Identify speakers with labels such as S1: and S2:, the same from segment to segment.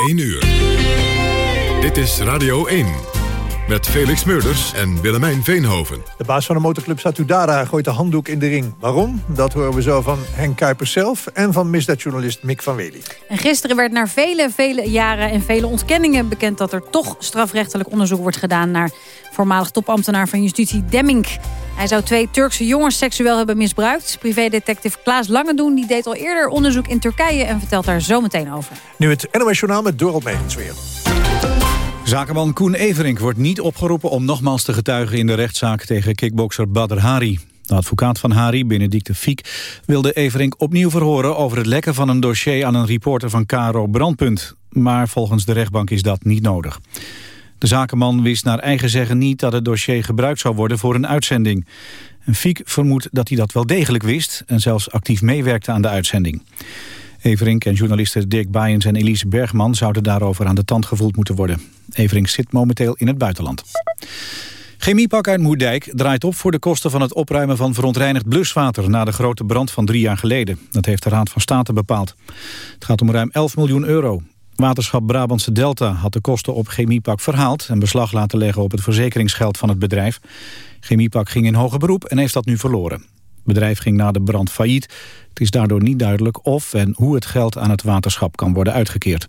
S1: 1 uur. Dit is Radio 1. Met Felix Meurders en Willemijn Veenhoven.
S2: De baas van de motorclub Satudara gooit de handdoek in de ring. Waarom? Dat horen we zo van Henk Kuipers zelf... en van misdaadjournalist Mick van Wely.
S3: En gisteren werd na vele, vele jaren en vele ontkenningen bekend... dat er toch strafrechtelijk onderzoek wordt gedaan... naar voormalig topambtenaar van justitie Demming. Hij zou twee Turkse jongens seksueel hebben misbruikt. Privédetective Klaas Langedoen die deed al eerder onderzoek in Turkije... en vertelt daar zo meteen over.
S2: Nu het NOS Journaal met Dorald Megens weer.
S4: Zakenman Koen Everink wordt niet opgeroepen om nogmaals te getuigen in de rechtszaak tegen kickbokser Badr Hari. De advocaat van Hari, Benedicte Fiek, wilde Everink opnieuw verhoren over het lekken van een dossier aan een reporter van Caro Brandpunt. Maar volgens de rechtbank is dat niet nodig. De zakenman wist naar eigen zeggen niet dat het dossier gebruikt zou worden voor een uitzending. En Fiek vermoedt dat hij dat wel degelijk wist en zelfs actief meewerkte aan de uitzending. Everink en journalisten Dirk Baijens en Elise Bergman zouden daarover aan de tand gevoeld moeten worden. Everink zit momenteel in het buitenland. Chemiepak uit Moerdijk draait op voor de kosten van het opruimen van verontreinigd bluswater na de grote brand van drie jaar geleden. Dat heeft de Raad van State bepaald. Het gaat om ruim 11 miljoen euro. Waterschap Brabantse Delta had de kosten op Chemiepak verhaald... en beslag laten leggen op het verzekeringsgeld van het bedrijf. Chemiepak ging in hoger beroep en heeft dat nu verloren. Het bedrijf ging na de brand failliet. Het is daardoor niet duidelijk of en hoe het geld aan het waterschap kan worden uitgekeerd.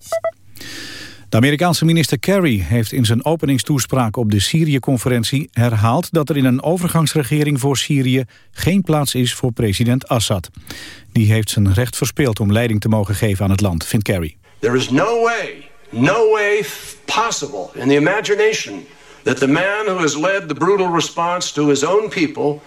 S4: De Amerikaanse minister Kerry heeft in zijn openingstoespraak op de Syrië-conferentie herhaald dat er in een overgangsregering voor Syrië geen plaats is voor president Assad. Die heeft zijn recht verspeeld om leiding te mogen geven aan het land, vindt Kerry.
S5: There is no way, no way possible in the imagination that the man who has led the brutal response to his own people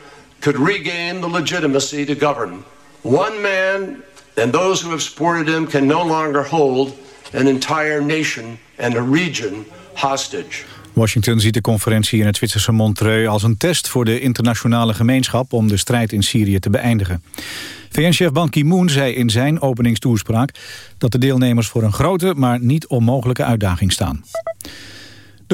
S5: could regain the legitimacy to govern. One man and those who have supported him can no longer hold an entire nation and a region hostage.
S4: Washington ziet de conferentie in het Zwitserse Montreux als een test voor de internationale gemeenschap om de strijd in Syrië te beëindigen. VN-chef Ban Ki-moon zei in zijn openingstoespraak dat de deelnemers voor een grote, maar niet onmogelijke uitdaging staan.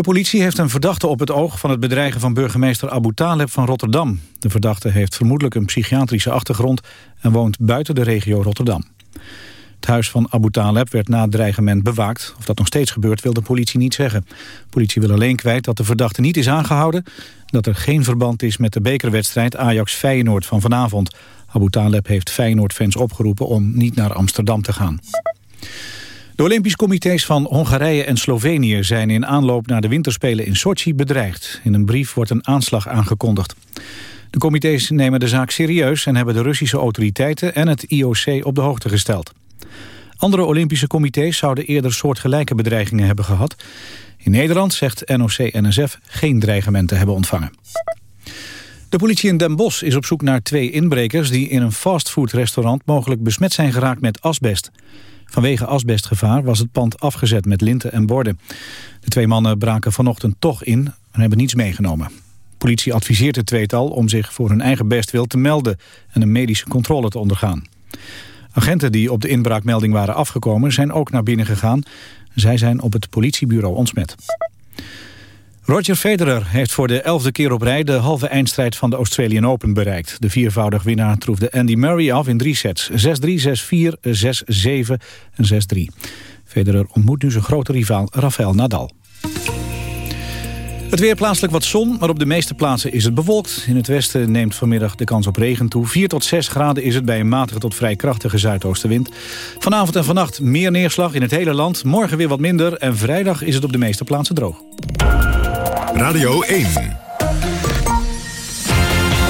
S4: De politie heeft een verdachte op het oog van het bedreigen van burgemeester Abu Taleb van Rotterdam. De verdachte heeft vermoedelijk een psychiatrische achtergrond en woont buiten de regio Rotterdam. Het huis van Abu Taleb werd na het dreigement bewaakt. Of dat nog steeds gebeurt wil de politie niet zeggen. De politie wil alleen kwijt dat de verdachte niet is aangehouden... dat er geen verband is met de bekerwedstrijd Ajax-Feyenoord van vanavond. Abu Taleb heeft Feyenoord-fans opgeroepen om niet naar Amsterdam te gaan. De Olympisch comité's van Hongarije en Slovenië zijn in aanloop naar de winterspelen in Sochi bedreigd. In een brief wordt een aanslag aangekondigd. De comité's nemen de zaak serieus en hebben de Russische autoriteiten en het IOC op de hoogte gesteld. Andere Olympische comité's zouden eerder soortgelijke bedreigingen hebben gehad. In Nederland zegt NOC-NSF geen dreigementen hebben ontvangen. De politie in Den Bosch is op zoek naar twee inbrekers... die in een fastfoodrestaurant mogelijk besmet zijn geraakt met asbest. Vanwege asbestgevaar was het pand afgezet met linten en borden. De twee mannen braken vanochtend toch in en hebben niets meegenomen. politie adviseert het tweetal om zich voor hun eigen bestwil te melden... en een medische controle te ondergaan. Agenten die op de inbraakmelding waren afgekomen zijn ook naar binnen gegaan. Zij zijn op het politiebureau ontsmet. Roger Federer heeft voor de elfde keer op rij de halve eindstrijd van de Australian Open bereikt. De viervoudig winnaar troefde Andy Murray af in drie sets. 6-3, 6-4, 6-7 en 6-3. Federer ontmoet nu zijn grote rivaal Rafael Nadal. Het weer plaatselijk wat zon, maar op de meeste plaatsen is het bewolkt. In het westen neemt vanmiddag de kans op regen toe. 4 tot 6 graden is het bij een matige tot vrij krachtige zuidoostenwind. Vanavond en vannacht meer neerslag in het hele land. Morgen weer wat minder en vrijdag is het op de meeste plaatsen droog.
S1: Radio 1.
S3: We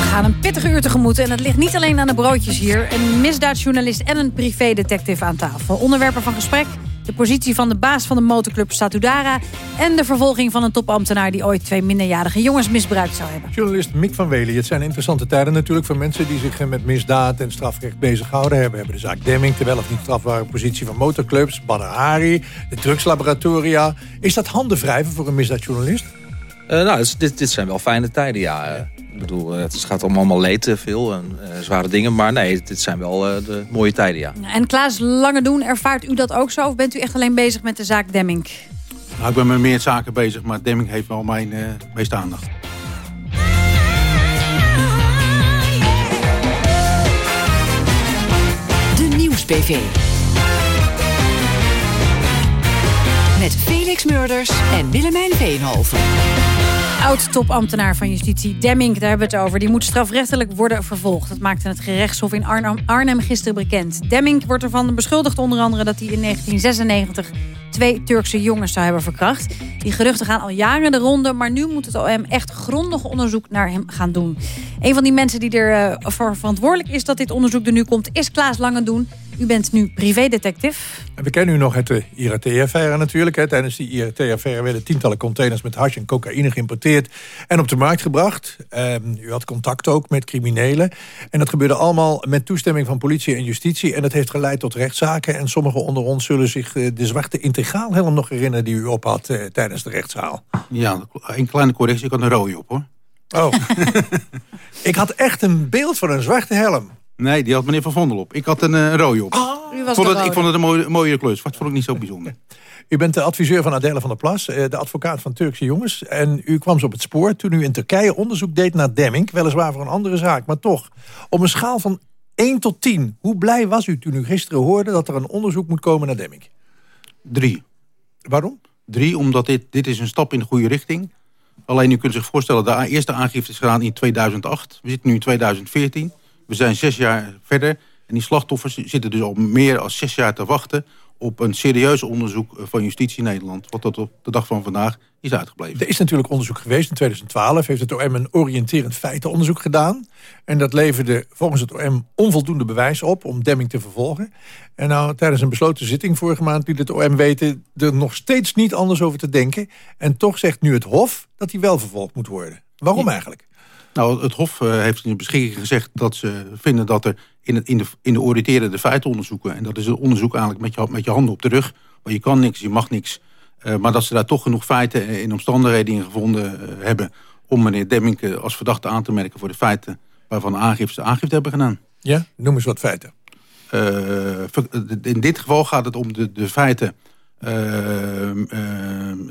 S3: gaan een pittige uur tegemoet en het ligt niet alleen aan de broodjes hier. Een misdaadjournalist en een privédetective aan tafel. Onderwerpen van gesprek de positie van de baas van de motorclub Statudara... en de vervolging van een topambtenaar... die ooit twee minderjarige jongens misbruikt zou hebben.
S2: Journalist Mick van Wely. Het zijn interessante tijden natuurlijk voor mensen... die zich met misdaad en strafrecht bezighouden hebben. We hebben de zaak Demming, terwijl of niet strafbare positie van motorclubs... Badr Hari, de drugslaboratoria. Is dat handen wrijven voor een misdaadjournalist?
S6: Uh, nou, dit, dit zijn wel fijne tijden, ja. Ik bedoel, het gaat om allemaal leed veel en uh, zware dingen. Maar nee, dit zijn wel uh, de mooie tijden, ja.
S3: En Klaas Langedoen, ervaart u dat ook zo? Of bent u echt alleen bezig met de zaak Demming?
S7: Nou, ik ben met meer zaken bezig, maar Demming heeft wel mijn uh, meeste aandacht.
S8: De Nieuws-PV. Met Felix Murders en Willemijn Veenhoven.
S3: Oud-topambtenaar van justitie Demming, daar hebben we het over. Die moet strafrechtelijk worden vervolgd. Dat maakte het gerechtshof in Arnhem, Arnhem gisteren bekend. Demming wordt ervan beschuldigd onder andere dat hij in 1996 twee Turkse jongens zou hebben verkracht. Die geruchten gaan al jaren de ronde, maar nu moet het OM echt grondig onderzoek naar hem gaan doen. Een van die mensen die ervoor uh, verantwoordelijk is dat dit onderzoek er nu komt, is Klaas Langendoen. U bent nu privédetective.
S2: We kennen u nog uit de IRT-affaire natuurlijk. Tijdens die IRT-affaire werden tientallen containers met hash en cocaïne geïmporteerd en op de markt gebracht. Um, u had contact ook met criminelen. En dat gebeurde allemaal met toestemming van politie en justitie. En dat heeft geleid tot rechtszaken. En sommigen onder ons zullen zich uh, de zwarte integraalhelm nog herinneren... die u op had uh, tijdens de rechtszaal.
S7: Ja, een kleine correctie. Ik had een rode op, hoor.
S2: Oh. ik had echt een beeld van een zwarte helm.
S7: Nee, die had meneer Van Vondel op. Ik had een uh, rode op.
S3: Oh,
S7: ik, vond het, ik vond het een mooie, mooie klus. Wat vond ik niet zo bijzonder.
S2: U bent de adviseur van Adele van der Plas, de advocaat van Turkse jongens. En u kwam ze op het spoor toen u in Turkije onderzoek deed naar Demming. Weliswaar voor een andere zaak, maar toch. Op een schaal van 1 tot 10. Hoe blij was u toen u gisteren hoorde dat er een onderzoek moet komen naar Demming?
S7: Drie.
S2: Waarom?
S7: Drie, omdat dit, dit is een stap in de goede richting. Alleen u kunt zich voorstellen, de eerste aangifte is gedaan in 2008. We zitten nu in 2014. We zijn zes jaar verder. En die slachtoffers zitten dus al meer dan zes jaar te wachten... op een serieus onderzoek van Justitie Nederland. Wat tot op de dag van vandaag is uitgebleven.
S2: Er is natuurlijk onderzoek geweest. In 2012 heeft het OM een oriënterend feitenonderzoek gedaan. En dat leverde volgens het OM onvoldoende bewijs op... om Demming te vervolgen. En nou, tijdens een besloten zitting vorige maand... liet het OM weten er nog steeds niet anders over te denken. En toch zegt nu het Hof dat hij wel vervolgd moet worden. Waarom ja. eigenlijk?
S7: Nou, het Hof uh, heeft in de beschikking gezegd dat ze vinden dat er in, het, in, de, in de oriënterende feitenonderzoeken... en dat is een onderzoek eigenlijk met je, met je handen op de rug... maar je kan niks, je mag niks... Uh, maar dat ze daar toch genoeg feiten en omstandigheden in gevonden uh, hebben... om meneer Demming als verdachte aan te merken voor de feiten... waarvan aangifte aangifte hebben gedaan.
S2: Ja, noem eens wat feiten.
S7: in dit geval gaat het om de, de feiten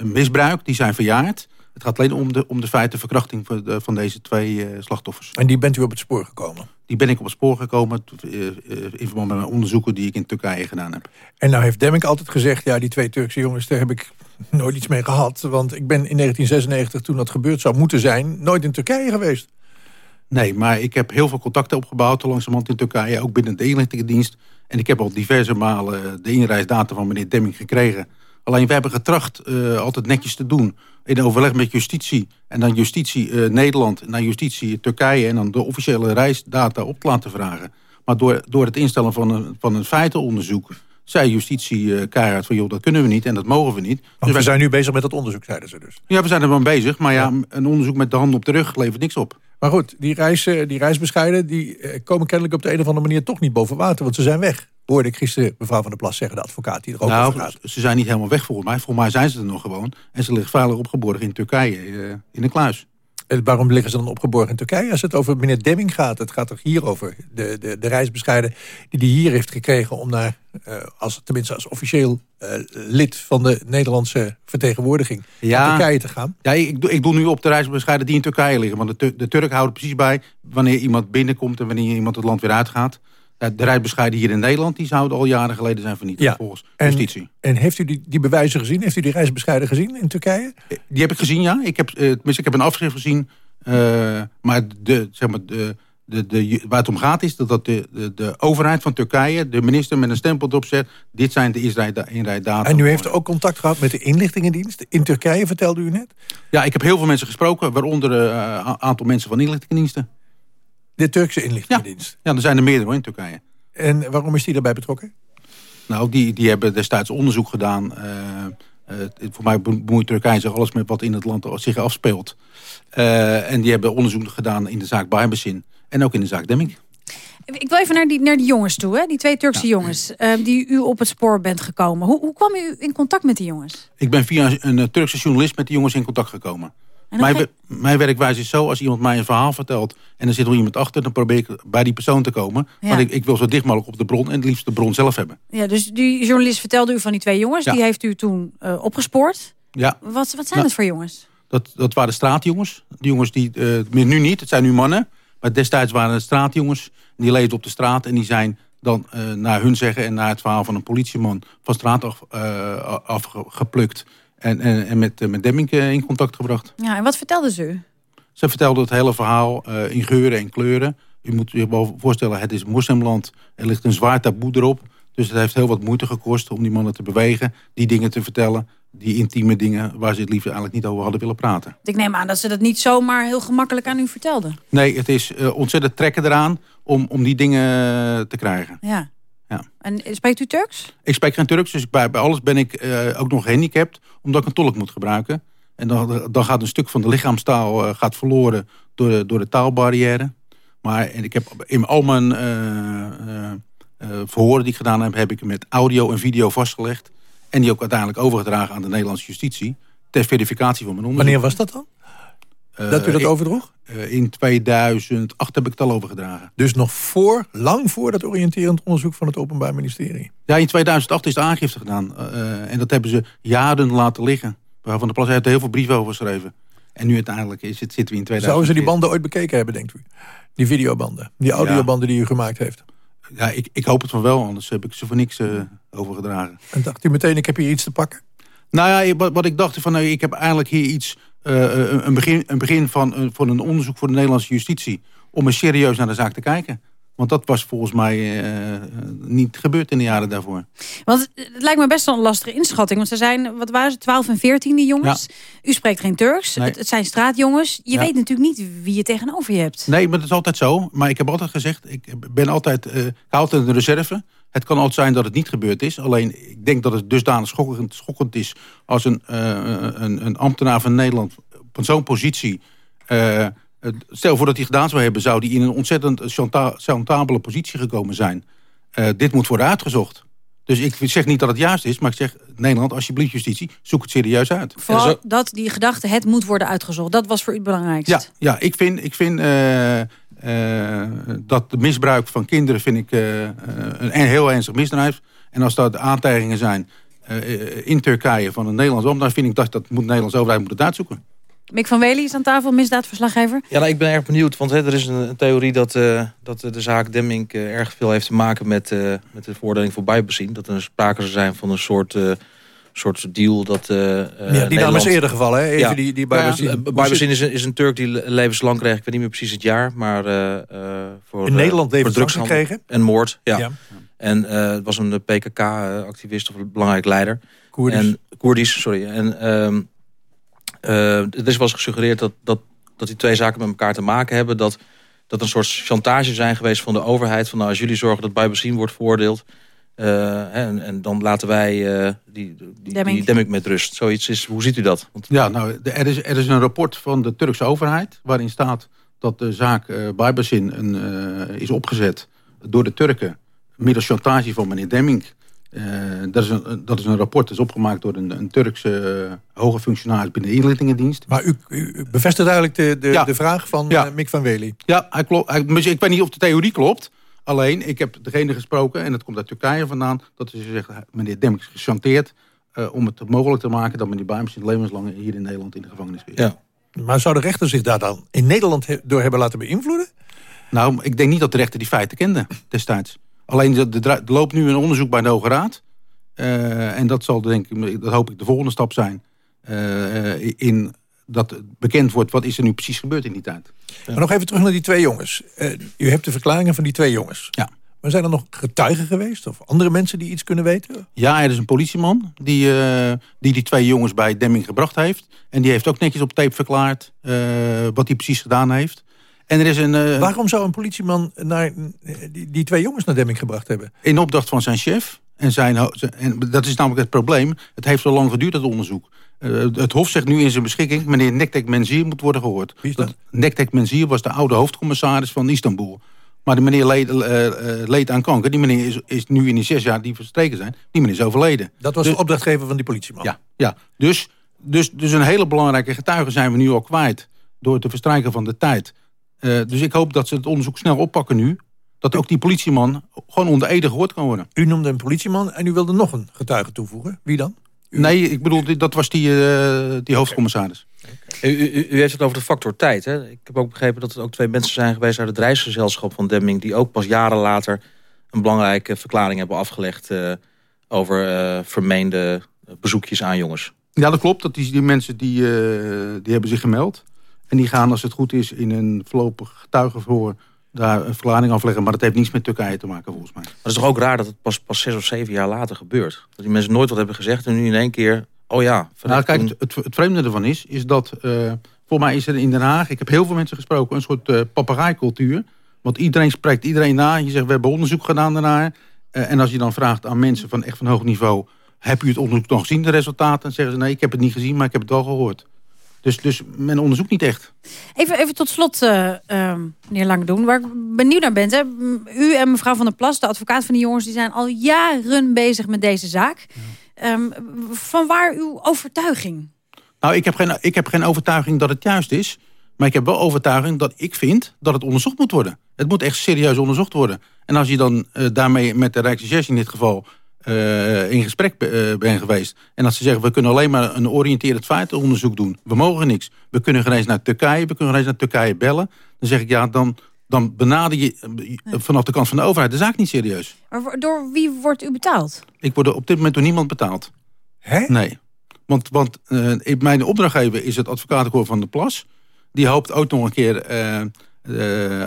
S7: misbruik, die zijn verjaard... Het gaat alleen om de, om de feiten verkrachting van, de, van deze twee uh, slachtoffers.
S2: En die bent u op het spoor gekomen?
S7: Die ben ik op het spoor gekomen uh, in verband met mijn onderzoeken die ik in Turkije gedaan heb.
S2: En nou heeft Demming altijd gezegd, ja die twee Turkse jongens, daar heb ik nooit iets mee gehad. Want ik ben in 1996, toen dat gebeurd zou moeten zijn, nooit in Turkije geweest.
S7: Nee, maar ik heb heel veel contacten opgebouwd langzamerhand in Turkije, ook binnen de inlichtingendienst. En ik heb al diverse malen de inreisdata van meneer Demming gekregen. Alleen we hebben getracht uh, altijd netjes te doen. In overleg met justitie. En dan justitie uh, Nederland naar justitie Turkije. En dan de officiële reisdata op te laten vragen. Maar door, door het instellen van een, van een feitenonderzoek... zei justitie uh, keihard van... joh, dat kunnen we niet en dat mogen we niet.
S2: Dus we zijn nu bezig met dat onderzoek, zeiden ze dus.
S7: Ja, we zijn er wel bezig. Maar ja, ja, een onderzoek met de hand op de rug levert niks op.
S2: Maar goed, die, reis, die reisbescheiden... die komen kennelijk op de een of andere manier toch niet boven water. Want ze zijn weg hoorde ik gisteren mevrouw van der Plas zeggen, de advocaat die er ook
S7: nou,
S2: gaat.
S7: Ze zijn niet helemaal weg volgens mij. Volgens mij zijn ze er nog gewoon. En ze liggen veilig opgeborgen in Turkije, uh, in een kluis.
S2: En waarom liggen ze dan opgeborgen in Turkije? Als het over meneer Demming gaat, het gaat toch hier over de, de, de reisbescheiden die hij hier heeft gekregen om naar, uh, als, tenminste als officieel uh, lid van de Nederlandse vertegenwoordiging ja, naar Turkije te gaan.
S7: Ja, ik, ik doe nu op de reisbescheiden die in Turkije liggen. Want de, de Turk houdt precies bij wanneer iemand binnenkomt en wanneer iemand het land weer uitgaat. De reisbescheiden hier in Nederland, die zouden al jaren geleden zijn vernietigd
S2: ja.
S7: volgens justitie.
S2: En, en heeft u die, die bewijzen gezien? Heeft u die reisbescheiden gezien in Turkije?
S7: Die heb ik gezien, ja. Ik heb, uh, ik heb een afschrift gezien. Uh, maar, de, zeg maar de, de, de, waar het om gaat is dat de, de, de overheid van Turkije... de minister met een stempel erop zet... dit zijn de inrijdata.
S2: En u heeft ook contact gehad met de inlichtingendienst in Turkije, vertelde u net?
S7: Ja, ik heb heel veel mensen gesproken. Waaronder een uh, aantal mensen van inlichtingendiensten.
S2: De Turkse inlichtingendienst?
S7: Ja, ja er zijn er meerdere in Turkije.
S2: En waarom is die daarbij betrokken?
S7: Nou, die, die hebben destijds onderzoek gedaan. Uh, uh, voor mij bemoeit Turkije zich alles met wat in het land zich afspeelt. Uh, en die hebben onderzoek gedaan in de zaak Barbezin. En ook in de zaak Demming.
S3: Ik wil even naar die, naar die jongens toe, hè? die twee Turkse ja. jongens... die u op het spoor bent gekomen. Hoe, hoe kwam u in contact met die jongens?
S7: Ik ben via een Turkse journalist met die jongens in contact gekomen. Mijn, ge mijn, werkwijze is zo, als iemand mij een verhaal vertelt... en er zit nog iemand achter, dan probeer ik bij die persoon te komen. Ja. Want ik, ik, wil zo dicht mogelijk op de bron en het liefst de bron zelf hebben.
S3: Ja, dus die journalist vertelde u van die twee jongens. Ja. Die heeft u toen uh, opgespoord.
S7: Ja.
S3: Wat, wat zijn nou, dat voor jongens?
S7: Dat, dat waren straatjongens. Die jongens die, uh, nu niet, het zijn nu mannen. Maar destijds waren het straatjongens. Die leefden op de straat en die zijn dan uh, naar hun zeggen en naar het verhaal van een politieman van straat af, afgeplukt en, en, en met, met Demming in contact gebracht.
S3: Ja, en wat vertelde ze u?
S7: Ze vertelde het hele verhaal in geuren en kleuren. U moet je wel voorstellen, het is moslimland. Er ligt een zwaar taboe erop. Dus het heeft heel wat moeite gekost om die mannen te bewegen. Die dingen te vertellen. Die intieme dingen waar ze het liever eigenlijk niet over hadden willen praten.
S3: Ik neem aan dat ze dat niet zomaar heel gemakkelijk aan u vertelden.
S7: Nee, het is uh, ontzettend trekken eraan om, om die dingen te krijgen.
S3: Ja. Ja. En spreekt u Turks?
S7: Ik spreek geen Turks, dus bij, bij alles ben ik uh, ook nog gehandicapt. Omdat ik een tolk moet gebruiken. En dan, dan gaat een stuk van de lichaamstaal uh, gaat verloren door de, door de taalbarrière. Maar en ik heb in al mijn uh, verhoren die ik gedaan heb... heb ik met audio en video vastgelegd. En die ook uiteindelijk overgedragen aan de Nederlandse justitie. Ter verificatie van mijn onderzoek.
S2: Wanneer was dat dan? Dat u dat overdroeg?
S7: in 2008 heb ik het al overgedragen.
S2: Dus nog voor, lang voor dat oriënterend onderzoek van het Openbaar Ministerie?
S7: Ja, in 2008 is de aangifte gedaan. Uh, en dat hebben ze jaren laten liggen. Van de Plas heeft heel veel brieven over geschreven. En nu uiteindelijk is het, zitten we in 2000.
S2: Zouden ze die banden ooit bekeken hebben, denkt u? Die videobanden, die audiobanden die u gemaakt heeft?
S7: Ja, ik, ik hoop het van wel, anders heb ik ze voor niks uh, overgedragen.
S2: En dacht u meteen, ik heb hier iets te pakken?
S7: Nou ja, wat, wat ik dacht, van, nou, ik heb eigenlijk hier iets, een begin, een begin van, van een onderzoek voor de Nederlandse justitie... om eens serieus naar de zaak te kijken. Want dat was volgens mij uh, niet gebeurd in de jaren daarvoor.
S3: Want het lijkt me best wel een lastige inschatting. Want ze zijn, wat waren ze, 12 en 14 die jongens. Ja. U spreekt geen Turks. Nee. Het, het, zijn straatjongens. Je ja. weet natuurlijk niet wie je tegenover je hebt.
S7: Nee, maar dat is altijd zo. Maar ik heb altijd gezegd, ik ben altijd, uh, ik altijd een reserve. Het kan altijd zijn dat het niet gebeurd is. Alleen, ik denk dat het dusdanig schokkend, schokkend is... als een, uh, een, een ambtenaar van Nederland van zo'n positie... Stel voor dat hij gedaan zou hebben... zou hij in een ontzettend chantabele positie gekomen zijn. Uh, dit moet worden uitgezocht. Dus ik zeg niet dat het juist is, maar ik zeg... Nederland, alsjeblieft justitie, zoek het serieus uit.
S3: Vooral zo... dat die gedachte, het moet worden uitgezocht. Dat was voor u het belangrijkste.
S7: Ja, ja ik vind, ik vind uh, uh, dat de misbruik van kinderen... vind ik een heel ernstig misdrijf. En als dat aantijgingen zijn in Turkije van een Nederlands dan vind ik dat dat moet de Nederlandse overheid moeten uitzoeken.
S3: Mick van Wely is aan tafel, misdaadverslaggever.
S6: Ja, nou, ik ben erg benieuwd, want hè, er is een, een theorie dat, uh, dat de zaak Demming uh, erg veel heeft te maken met, uh, met de veroordeling voor bijbezien. Dat er sprake zou zijn van een soort, soort deal dat
S2: Ja, die Nederland... is eerder gevallen, hè? Even ja. die, die bijbezien. Ja,
S6: bijbezien is, een, is een Turk die levenslang kreeg, ik weet niet meer precies het jaar, maar voor
S2: In Nederland levenslang gekregen?
S6: En moord, ja. ja. En het was een PKK-activist of een belangrijk leider.
S2: Koerdisch.
S6: En, Koerdisch, sorry. En... Uh, er is wel eens gesuggereerd dat, dat, dat die twee zaken met elkaar te maken hebben. Dat, dat een soort chantage zijn geweest van de overheid. Van nou, als jullie zorgen dat Bijbezien wordt veroordeeld. Uh, en, en, dan laten wij uh, die, die, Demming. die Demming met rust. Zoiets is, hoe ziet u dat?
S7: Want... Ja, nou, er is, er is een rapport van de Turkse overheid... waarin staat dat de zaak uh, is opgezet door de Turken... middels chantage van meneer Demming... Uh, dat, is een, dat is een rapport dat is opgemaakt door een, een Turkse uh, hoge functionaris binnen de inlichtingendienst.
S2: Maar u, u bevestigt eigenlijk de, de, ja. de vraag van ja. uh, Mick van Wely?
S7: Ja, hij klopt, hij, ik weet niet of de theorie klopt. Alleen, ik heb degene gesproken, en dat komt uit Turkije vandaan... dat ze zeggen, meneer Demk is gechanteerd om het mogelijk te maken... dat meneer Bijmers in levenslang hier in Nederland in de gevangenis is.
S2: Ja. Maar zou de rechter zich daar dan in Nederland door hebben laten beïnvloeden?
S7: Nou, ik denk niet dat de rechter die feiten kende destijds. Alleen er loopt nu een onderzoek bij de Hoge Raad. Uh, en dat zal denk ik, dat hoop ik de volgende stap zijn. Uh, in dat bekend wordt wat is er nu precies gebeurd in die tijd.
S2: Maar nog even terug naar die twee jongens. U hebt de verklaringen van die twee jongens.
S7: Ja.
S2: Maar zijn er nog getuigen geweest? Of andere mensen die iets kunnen weten?
S7: Ja, er is een politieman die die, die twee jongens bij Demming gebracht heeft. En die heeft ook netjes op tape verklaard wat hij precies gedaan heeft. En er is een, uh,
S2: Waarom zou een politieman naar, die, die, twee jongens naar Demming gebracht hebben?
S7: In opdracht van zijn chef. En, zijn, en dat is namelijk het probleem. Het heeft zo lang geduurd, het onderzoek. Uh, het Hof zegt nu in zijn beschikking... meneer Nektek Menzier moet worden gehoord.
S2: Wie is dat?
S7: Nektek Menzier was de oude hoofdcommissaris van Istanbul. Maar de meneer leed, uh, leed, aan kanker. Die meneer is, is nu in die zes jaar die verstreken zijn... die meneer is overleden.
S2: Dat was dus, de opdrachtgever van die politieman?
S7: Ja, ja. Dus, dus, dus een hele belangrijke getuige zijn we nu al kwijt... door het verstrijken van de tijd... Uh, dus ik hoop dat ze het onderzoek snel oppakken nu. Dat ook die politieman gewoon onder Ede gehoord kan worden.
S2: U noemde een politieman en u wilde nog een getuige toevoegen. Wie dan?
S7: U... Nee, ik bedoel, dat was die, uh, die hoofdcommissaris.
S6: Okay. U, u, u, heeft het over de factor tijd. Hè? Ik heb ook begrepen dat er ook twee mensen zijn geweest... uit het reisgezelschap van Demming... die ook pas jaren later een belangrijke verklaring hebben afgelegd... over vermeende bezoekjes aan jongens.
S7: Ja, dat klopt. Dat die, die mensen die, die hebben zich gemeld. En die gaan, als het goed is, in een voorlopig getuigenverhoor daar een verklaring afleggen. Maar dat heeft niets met Turkije te maken, volgens mij. Maar
S6: het is toch ook raar dat het pas, pas zes of zeven jaar later gebeurt? Dat die mensen nooit wat hebben gezegd en nu in één keer... Oh ja.
S7: Nou, kijk, het, het, vreemde ervan is, is dat... Uh, voor mij is er in Den Haag, ik heb heel veel mensen gesproken... een soort uh. Want iedereen spreekt iedereen na. Je zegt, we hebben onderzoek gedaan daarnaar. Uh, en als je dan vraagt aan mensen van echt van hoog niveau... heb u het onderzoek nog gezien, de resultaten? Dan zeggen ze, nee, ik heb het niet gezien, maar ik heb het wel gehoord. Dus, dus men onderzoekt niet echt.
S3: Even, even tot slot, uh, uh, meneer Langdoen, waar ik benieuwd naar ben. Hè? U en mevrouw Van der Plas, de advocaat van die jongens... die zijn al jaren bezig met deze zaak. Ja. Um, van waar uw overtuiging?
S7: Nou, ik heb, geen, ik heb geen overtuiging dat het juist is. Maar ik heb wel overtuiging dat ik vind dat het onderzocht moet worden. Het moet echt serieus onderzocht worden. En als je dan uh, daarmee met de Rijksrecherche in dit geval uh, in gesprek uh, ben geweest. En dat ze zeggen, we kunnen alleen maar een oriënterend feitenonderzoek doen. We mogen niks. We kunnen geen eens naar Turkije, we kunnen geen eens naar Turkije bellen. Dan zeg ik, ja, dan, dan benader je uh, vanaf de kant van de overheid de zaak niet serieus.
S3: Maar door wie wordt u betaald?
S7: Ik word op dit moment door niemand betaald.
S2: Hè?
S7: Nee. Want, want mijn opdrachtgever is het advocatenkoor van de Plas. Die hoopt ook nog een keer uh,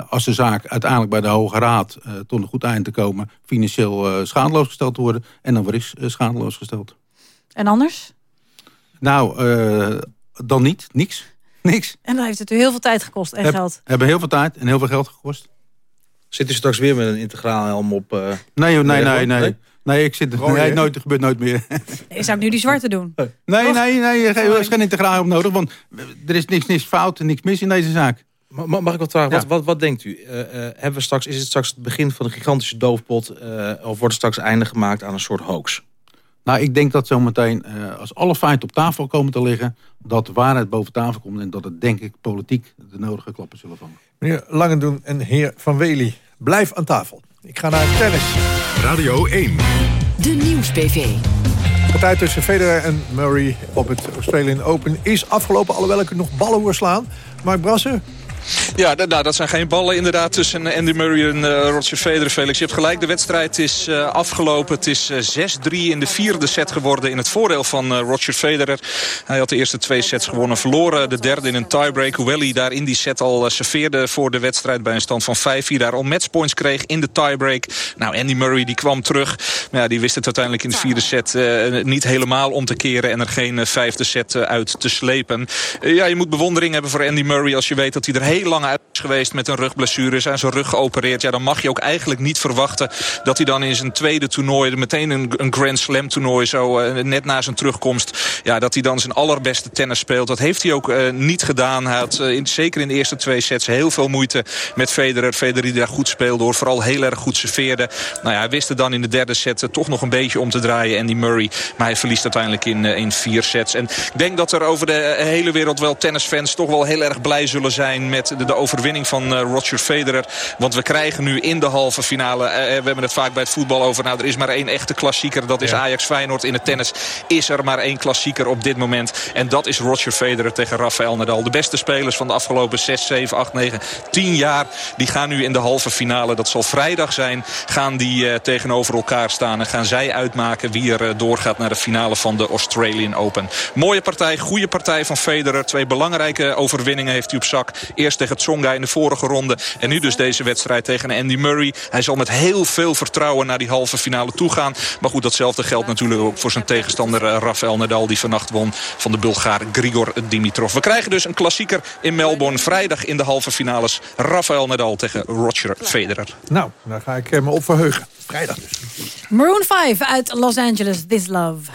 S7: als de zaak uiteindelijk bij de Hoge Raad uh, tot een goed eind te komen... financieel uh, schadeloos gesteld te worden. En dan wordt is schadeloos gesteld.
S3: En anders?
S7: Nou, dan niet. Niks. Niks.
S3: En dan heeft het u heel veel tijd gekost en
S7: Heb,
S3: geld.
S7: Hebben heel veel tijd en heel veel geld gekost.
S6: Zit u straks weer met een integraal helm op?
S7: nee, nee, nee, nee. Nee, ik zit er nee, nooit, er gebeurt nooit meer.
S3: Nee, zou ik nu die zwarte doen?
S7: Nee, nee, nee, er is geen integraal helm nodig. Want er is niks, niks fout en niks mis in deze zaak.
S6: Mag ik wat vragen? Ja. Wat, wat, wat, denkt u? Uh, uh, hebben we straks, is het straks het begin van een gigantische doofpot... Uh, of wordt er straks einde gemaakt aan een soort hoax?
S7: Nou, ik denk dat zometeen, als alle feiten op tafel komen te liggen... dat de waarheid boven tafel komt... en dat het, denk ik, politiek de nodige klappen zullen vangen.
S2: Meneer Langendoen en heer Van Wely, blijf aan tafel. Ik ga naar tennis.
S1: Radio 1.
S8: De Nieuws-PV.
S2: De partij tussen Federer en Murray op het Australian Open is afgelopen... alhoewel ik er nog ballen hoor slaan. Mark Brasser,
S9: ja, nou, dat zijn geen ballen inderdaad tussen Andy Murray en uh, Roger Federer. Felix, je hebt gelijk, de wedstrijd is uh, afgelopen. Het is uh, 6-3 in de vierde set geworden in het voordeel van Roger Federer. Hij had de eerste twee sets gewonnen, verloren de derde in een tiebreak. Hoewel hij daar in die set al serveerde voor de wedstrijd bij een stand van 5-4. Daar al matchpoints kreeg in de tiebreak. Nou, Andy Murray die kwam terug. Maar ja, die wist het uiteindelijk in de vierde set niet helemaal om te keren. En er geen vijfde set uit te slepen. ja, je moet bewondering hebben voor Andy Murray als je weet dat hij er heel lang uit is geweest met een rugblessure. Zijn zijn rug geopereerd. Ja, dan mag je ook eigenlijk niet verwachten dat hij dan in zijn tweede toernooi... meteen een, Grand Slam toernooi, zo uh, net na zijn terugkomst... ja, dat hij dan zijn allerbeste tennis speelt. Dat heeft hij ook uh, niet gedaan. Hij had uh, in, zeker in de eerste twee sets heel veel moeite met Federer. Federer die daar goed speelde, hoor. vooral heel erg goed serveerde. Nou ja, hij wist er dan in de derde set toch nog een beetje om te draaien. Andy Murray, maar hij verliest uiteindelijk in, in vier sets. En ik denk dat er over de hele wereld wel tennisfans... toch wel heel erg blij zullen zijn met de, de overwinning van uh, Roger Federer. Want we krijgen nu in de halve finale... Uh, we hebben het vaak bij het voetbal over... nou, er is maar één echte klassieker. Dat is ja. Ajax Feyenoord. In het tennis is er maar één klassieker op dit moment. En dat is Roger Federer tegen Rafael Nadal. De beste spelers van de afgelopen 6, 7, 8, 9, 10 jaar... die gaan nu in de halve finale. Dat zal vrijdag zijn. Gaan die uh, tegenover elkaar staan. En gaan zij uitmaken wie er doorgaat naar de finale van de Australian Open. Mooie partij, goede partij van Federer. Twee belangrijke overwinningen heeft hij op zak. Eerst tegen Tsonga in de vorige ronde. En nu dus deze wedstrijd tegen Andy Murray. Hij zal met heel veel vertrouwen naar die halve finale toe gaan. Maar goed, datzelfde geldt natuurlijk ook voor zijn tegenstander Rafael Nadal... die vannacht won van de Bulgaar Grigor Dimitrov. We krijgen dus een klassieker in Melbourne. Vrijdag in de halve finales. Rafael Nadal tegen Roger Federer.
S2: Nou, daar ga ik me op verheugen. Vrijdag dus.
S3: Maroon 5 uit Los Angeles, This Love.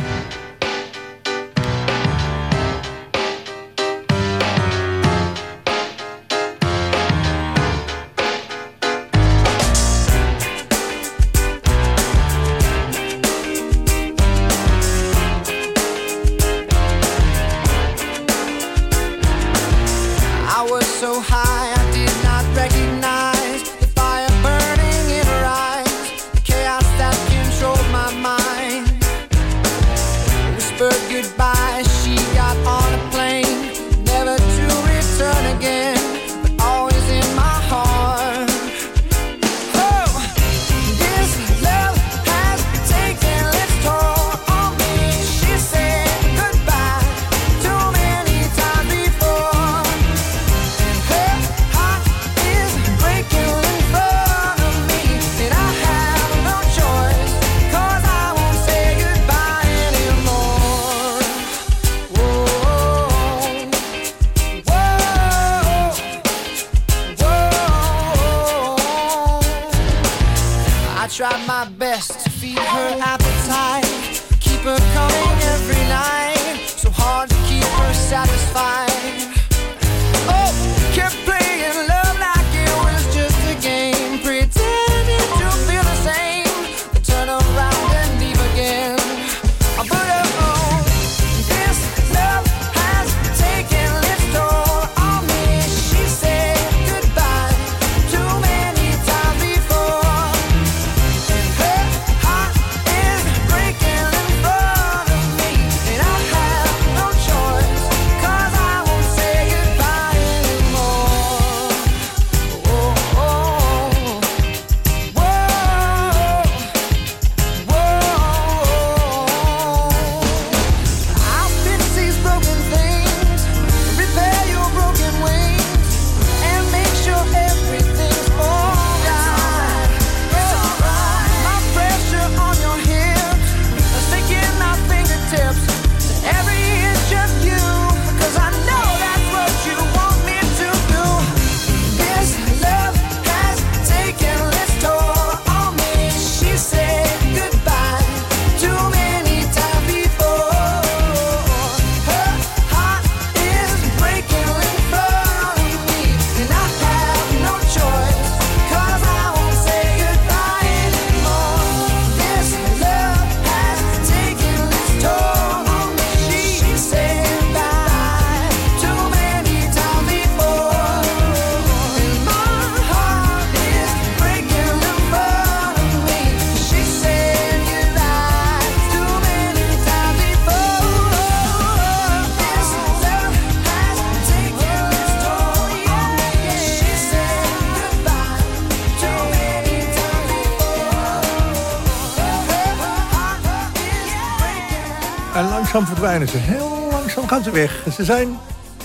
S2: Langzaam verdwijnen ze. Heel langzaam gaan ze weg. Ze zijn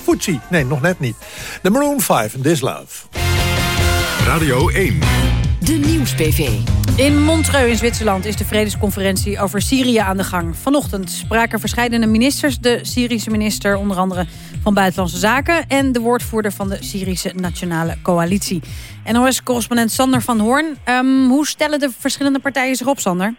S2: footsie. Nee, nog net niet. De Maroon 5 en This Love.
S1: Radio 1.
S8: De Nieuws-PV.
S3: In Montreux in Zwitserland is de vredesconferentie over Syrië aan de gang. Vanochtend spraken verschillende ministers, de Syrische minister onder andere van Buitenlandse Zaken en de woordvoerder van de Syrische Nationale Coalitie. NOS-correspondent Sander van Hoorn. Ehm, hoe stellen de verschillende partijen zich op, Sander?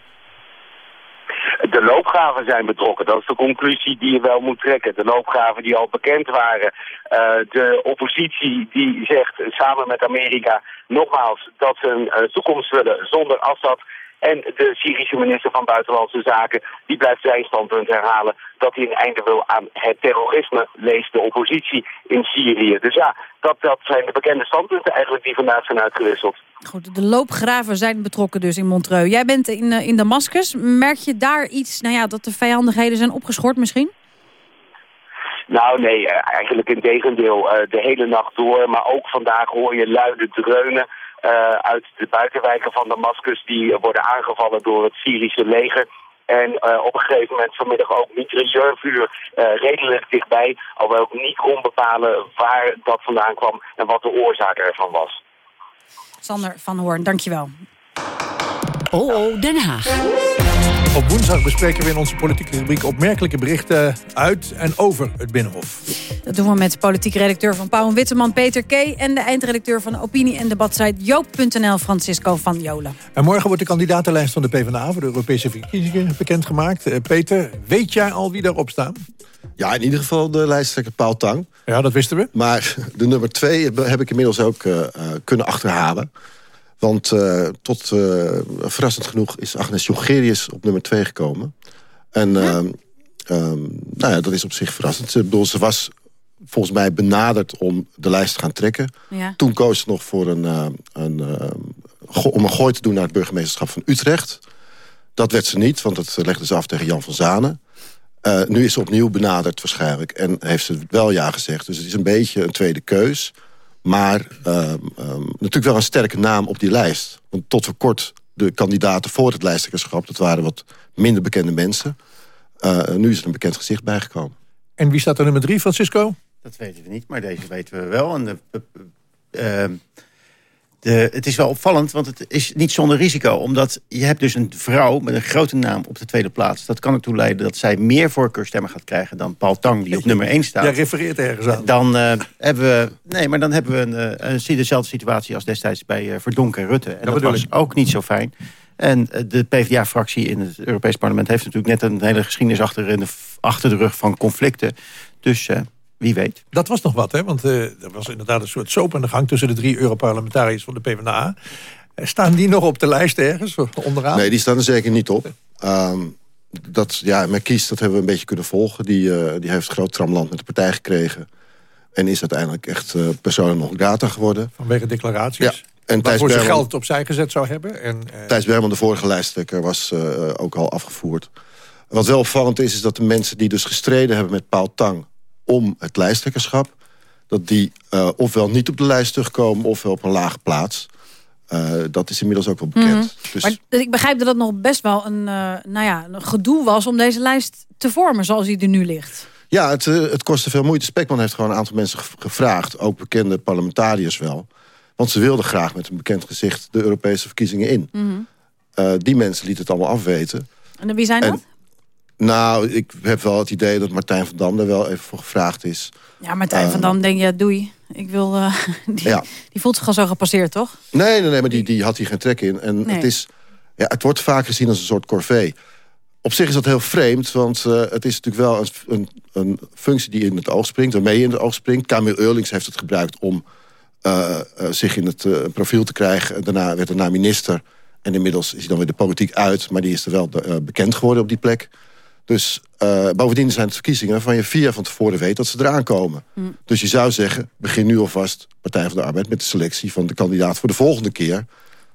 S10: De loopgraven zijn betrokken. Dat is de conclusie die je wel moet trekken. De loopgraven die al bekend waren. Eh, de oppositie die zegt samen met Amerika nogmaals dat ze een eh, toekomst willen zonder Assad. En de Syrische minister van Buitenlandse Zaken die blijft zijn standpunt herhalen dat hij een einde wil aan het terrorisme, leest de oppositie in Syrië. Dus ja, dat, dat zijn de bekende standpunten eigenlijk die vandaag zijn uitgewisseld.
S3: Goed, de loopgraven zijn betrokken dus in Montreux. Jij bent in, eh, in Damascus. Merk je daar iets, nou ja, dat de vijandigheden zijn opgeschort misschien?
S10: Nou nee, eh, eigenlijk in tegendeel. Eh, de hele nacht door, maar ook vandaag hoor je luide dreunen uit de buitenwijken van Damascus die eh, worden aangevallen door het Syrische leger. En eh, op een gegeven moment vanmiddag ook mitrailleurvuur eh, redelijk dichtbij. Alhoewel ik niet kon bepalen waar dat vandaan kwam en wat de oorzaak ervan was.
S3: Sander van Hoorn, dankjewel.
S8: Oh, oh, Den Haag.
S2: Op woensdag bespreken we in onze politieke rubriek opmerkelijke berichten uit en over het Binnenhof.
S3: Dat doen we met politiek redacteur van Pauw en Witteman Peter K. en de eindredacteur van de opinie- en debatsite joop.nl Francisco van Jolen.
S2: En morgen wordt de kandidatenlijst van de PvdA voor de Europese verkiezingen bekendgemaakt. Eh, Peter, weet jij al wie daarop staan?
S11: Ja, in ieder geval de lijsttrekker Paul Tang.
S2: Ja, dat wisten we.
S11: Maar de nummer twee heb ik inmiddels ook uh, uh, kunnen achterhalen. Want uh, tot verrassend genoeg is Agnes Jongerius op nummer twee gekomen. En ehm, nou ja, dat is op zich verrassend. Bedoel, ze was volgens mij benaderd om de lijst te gaan trekken.
S3: Ja.
S11: Toen koos ze nog voor een, een, om een gooi te doen naar het burgemeesterschap van Utrecht. Dat werd ze niet, want dat legde ze af tegen Jan van Zanen. Nu is ze opnieuw benaderd waarschijnlijk. En heeft ze wel ja gezegd. Dus het is een beetje een tweede keus. Maar um, um, natuurlijk wel een sterke naam op die lijst. Want tot voor kort de kandidaten voor het lijsttrekkerschap... dat waren wat minder bekende mensen. Uh, nu is er een bekend gezicht bijgekomen.
S2: En wie staat er nummer drie, Francisco?
S12: Dat weten we niet, maar deze weten we wel. En de, ehm, de, het is wel opvallend, want het is niet zonder risico. Omdat je hebt dus een vrouw met een grote naam op de tweede plaats. Dat kan ertoe leiden dat zij meer voorkeurstemmen gaat krijgen... dan Paul Tang, die op nummer 1 staat.
S2: Jij refereert ergens aan.
S12: Dan, uh, hebben we, nee, maar dan hebben we een, uh, een, dezelfde situatie als destijds bij uh, Verdonk en Rutte. En dat, dat was ook niet zo fijn. En eh, de PvdA-fractie in het Europees Parlement... heeft natuurlijk net een hele geschiedenis achter, in de, achter de rug van conflicten. Dus eh, wie weet.
S2: Dat was nog wat, hè? Want eh, er was inderdaad een soort soap aan de gang... tussen de drie Europarlementariërs van de PvdA. Eh, Staan die nog op de lijst ergens, onderaan?
S11: Nee, die staan er zeker niet op. Ehm, dat, ja, McKies, dat hebben we een beetje kunnen volgen. Die, eh, die heeft groot tramland met de partij gekregen. En is uiteindelijk echt uh, persona non grata geworden.
S2: Vanwege declaraties?
S11: Ja. En Thijs Berman,
S2: geld opzij gezet zou hebben. En, eh,
S11: Thijs Berman, de vorige lijsttrekker, was eh, ook al afgevoerd. Wat wel opvallend is, is dat de mensen die dus gestreden hebben met Paul Tang... om het lijsttrekkerschap, dat die eh, ofwel niet op de lijst terugkomen... ofwel op een lage plaats. Eh, dat is inmiddels ook wel bekend.
S3: Mhm.
S11: Dus,
S3: Maar ik begrijp dat het nog best wel een, eh, nou ja, een gedoe was... om deze lijst te vormen zoals die er nu ligt.
S11: Ja, het, het kostte veel moeite. Spekman heeft gewoon een aantal mensen ge- gevraagd. Ook bekende parlementariërs wel. Want ze wilden graag met een bekend gezicht de Europese verkiezingen in.
S3: Mhm.
S11: Die mensen lieten het allemaal afweten.
S3: En wie zijn
S11: En-
S3: dat?
S11: Nou, ik heb wel het idee dat Martijn van Dam er wel even voor gevraagd is.
S3: Ja, Martijn
S11: eh,
S3: van Dam denk je, doei. Ik wil, eh, die,
S11: Ja.
S3: die voelt zich al zo gepasseerd, toch?
S11: Nee, nee, nee, maar die, die had hier geen trek in. En
S3: Nee.
S11: het, is, ja, het wordt vaak gezien als een soort corvée. Op zich is dat heel vreemd, want eh, het is natuurlijk wel een, een, een functie die in het oog springt, waarmee je in het oog springt. Camille Eurlings heeft het gebruikt om eh, eh, zich in het eh, profiel te krijgen. Daarna werd daarna minister. En inmiddels is hij dan weer de politiek uit, maar die is er wel eh, bekend geworden op die plek. Dus eh, bovendien zijn het verkiezingen waarvan je vier jaar van tevoren weet dat ze eraan komen.
S3: Hm.
S11: Dus je zou zeggen, begin nu alvast Partij van de Arbeid... met de selectie van de kandidaat voor de volgende keer.